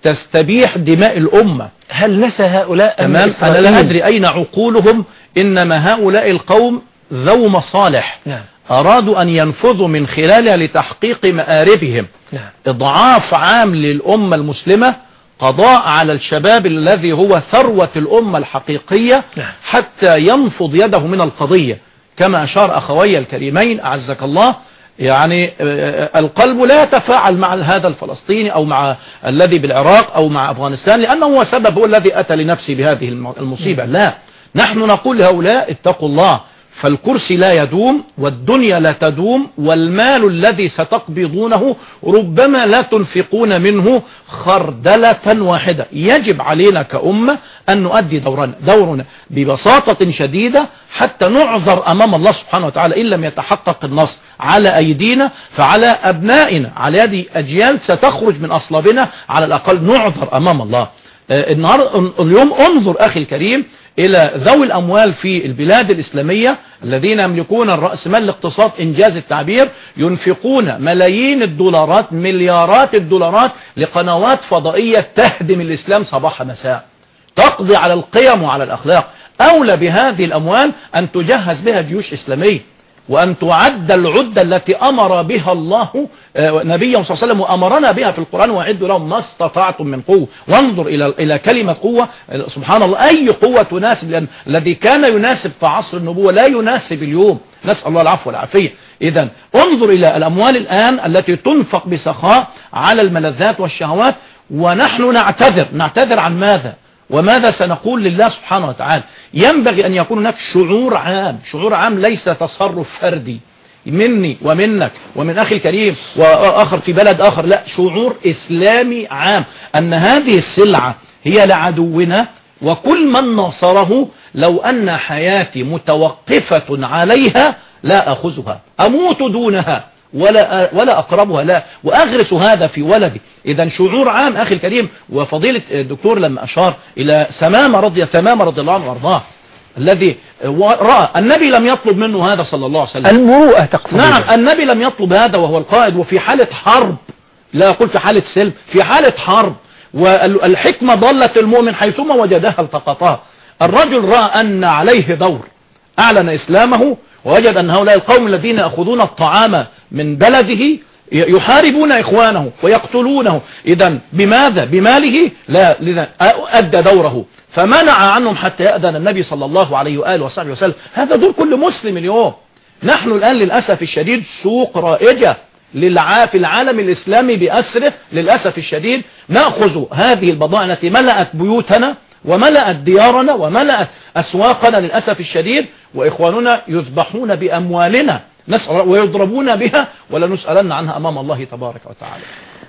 تستبيح دماء الأمة. هل نسى هؤلاء تمام؟ أنا لا أدري أين عقولهم. إنما هؤلاء القوم ذو مصالح. نعم. أرادوا أن ينفذوا من خلالها لتحقيق مآربهم. نعم. إضعاف عام للأمة المسلمة. قضاء على الشباب الذي هو ثروة الأمة الحقيقية نعم. حتى ينفض يده من القضية. كما أشار أخوي الكريمين أعزك الله يعني آه، القلب لا يتفاعل مع هذا الفلسطيني أو مع الذي بالعراق أو مع أفغانستان لأنه هو سبب هو الذي أتى لنفسه بهذه الم- المصيبة. لا. نحن نقول لهؤلاء اتقوا الله. فالكرسي لا يدوم والدنيا لا تدوم والمال الذي ستقبضونه ربما لا تنفقون منه خردلة واحدة. يجب علينا كأمة أن نؤدي دورنا دورنا ببساطة شديدة حتى نعذر أمام الله سبحانه وتعالى إن لم يتحقق النصر على أيدينا فعلى أبنائنا. على يد أجيال ستخرج من أصلابنا على الأقل نعذر أمام الله. آه، اليوم انظر أخي الكريم إلى ذوي الأموال في البلاد الإسلامية الذين يملكون الرأس مال الاقتصاد إنجاز التعبير ينفقون ملايين الدولارات مليارات الدولارات لقنوات فضائية تهدم الإسلام صباح مساء. تقضي على القيم وعلى الأخلاق. أولى بهذه الأموال أن تجهز بها جيوش إسلامية. وأن تعد العدة التي أمر بها الله آه، نبيه صلى الله عليه وسلم وأمرنا بها في القرآن وأعدوا لهم ما استطعتم من قوة. وانظر إلى إلى كلمة قوة. سبحان الله أي قوة تناسب؟ لأن الذي كان يناسب في عصر النبوة لا يناسب اليوم. نسأل الله العفو والعافية. إذا انظر إلى الأموال الآن التي تنفق بسخاء على الملذات والشهوات ونحن نعتذر. نعتذر عن ماذا؟ وماذا سنقول لله سبحانه وتعالى؟ ينبغي أن يكون هناك شعور عام شعور عام ليس تصرف فردي. مني ومنك ومن أخي الكريم وآخر في بلد آخر لا شعور إسلامي عام. أن هذه السلعة هي لعدونا وكل من ناصره لو أن حياتي متوقفة عليها لا أخذها أموت دونها. ولا ولا أقربها لا. وأغرس هذا في ولدي. إذا شعور عام أخي الكريم وفضيلة الدكتور لما أشار إلى سمامة رضي سمامة رضي الله عنه وأرضاه الذي رأى النبي لم يطلب منه هذا صلى الله عليه وسلم. المروءة تقتضي نعم. النبي لم يطلب هذا وهو القائد وفي حالة حرب. لا أقول في حالة سلم في حالة حرب. والحكمة ضلت المؤمن حيثما وجدها التقطها. الرجل رأى أن عليه دور أعلن إسلامه ووجد أن هؤلاء القوم الذين يأخذون الطعام من بلده يحاربون إخوانه ويقتلونه. إذا بماذا؟ بماله؟ لا لذا أدى دوره. فمنع عنهم حتى يأذن النبي صلى الله عليه وآله وصحبه وسلم. هذا دور كل مسلم اليوم. نحن الآن للأسف الشديد سوق رائجة. في العالم الإسلامي بأسره. للأسف الشديد نأخذ هذه البضائع التي ملأت بيوتنا وملأت ديارنا وملأت أسواقنا للأسف الشديد وإخواننا يذبحون بأموالنا ويضربون بها ولا نسألن عنها أمام الله تبارك وتعالى.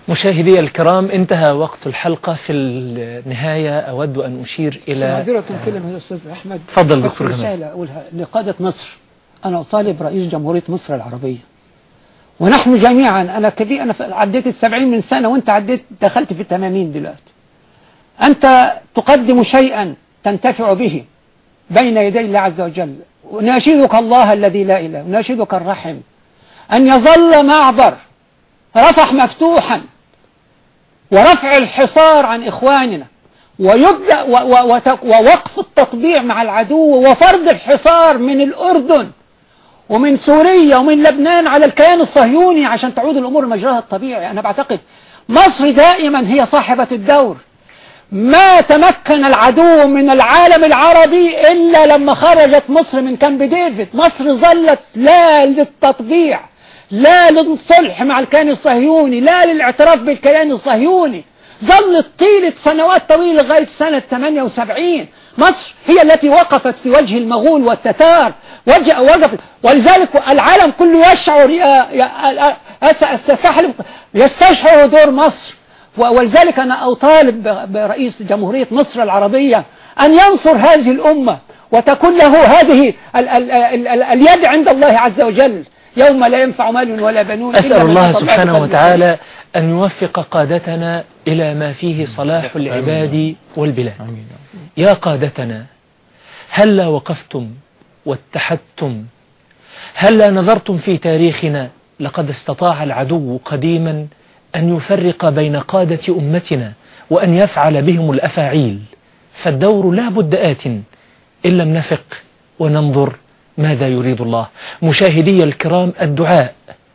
مشاهدي الكرام انتهى وقت الحلقة. في النهاية أود أن أشير إلى معذرة كلمة يا أستاذ أحمد. تفضل بس دكتور جمال أقولها. لقادة مصر. أنا أطالب رئيس جمهورية مصر العربية. ونحن جميعا أنا كبير أنا عديت السبعين من سنة وأنت عديت دخلت في الثمانين دلوقتي. أنت تقدم شيئا تنتفع به بين يدي الله عز وجل. وناشدك الله الذي لا إله وناشدك الرحم. أن يظل معبر رفح مفتوحا ورفع الحصار عن إخواننا ويبدأ ووقف التطبيع مع العدو وفرض الحصار من الأردن ومن سوريا ومن لبنان على الكيان الصهيوني عشان تعود الأمور مجراها الطبيعي. أنا بعتقد مصر دائما هي صاحبة الدور. ما تمكن العدو من العالم العربي إلا لما خرجت مصر من كامب ديفيد. مصر ظلت لا للتطبيع لا للصلح مع الكيان الصهيوني لا للاعتراف بالكيان الصهيوني. ظلت طيلة سنوات طويلة لغاية سنة 78 مصر هي التي وقفت في وجه المغول والتتار وقفت. ولذلك العالم كله يشعر يستشعر دور مصر. ولذلك أنا أطالب برئيس جمهورية مصر العربية أن ينصر هذه الأمة وتكون له هذه ال ال ال ال اليد عند الله عز وجل يوم لا ينفع مال ولا بنون أسأل الله سبحانه وتعالى أن يوفق قادتنا إلى ما فيه صلاح العباد والبلاد. يا قادتنا هلا وقفتم واتحدتم؟ هلا نظرتم في تاريخنا؟ لقد استطاع العدو قديما أن يفرق بين قادة أمتنا وأن يفعل بهم الأفاعيل فالدور لا بد آت إن لم نفق وننظر ماذا يريد الله. مشاهدي الكرام الدعاء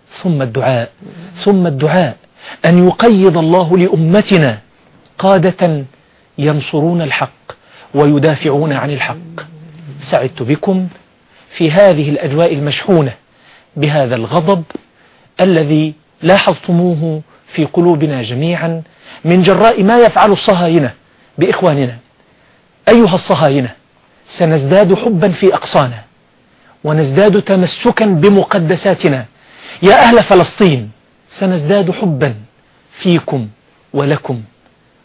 ثم الدعاء ثم الدعاء أن يقيض الله لأمتنا قادة ينصرون الحق ويدافعون عن الحق. سعدت بكم في هذه الأجواء المشحونة بهذا الغضب الذي لاحظتموه في قلوبنا جميعا من جراء ما يفعل الصهاينة بإخواننا. أيها الصهاينة سنزداد حبا في أقصانا ونزداد تمسكا بمقدساتنا. يا أهل فلسطين سنزداد حبا فيكم ولكم.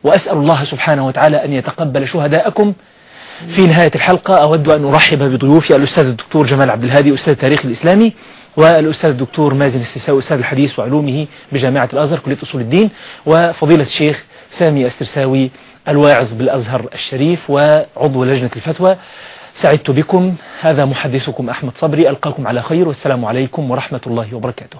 وأسأل الله سبحانه وتعالى أن يتقبل شهداءكم. في نهاية الحلقة أود أن أرحب بضيوفي الأستاذ الدكتور جمال عبد الهادي أستاذ التاريخ الإسلامي. والأستاذ الدكتور مازن السيساوي أستاذ الحديث وعلومه بجامعة الأزهر كلية أصول الدين وفضيلة الشيخ سامي السرساوي الواعظ بالأزهر الشريف وعضو لجنة الفتوى. سعدت بكم. هذا محدثكم أحمد صبري ألقاكم على خير والسلام عليكم ورحمة الله وبركاته.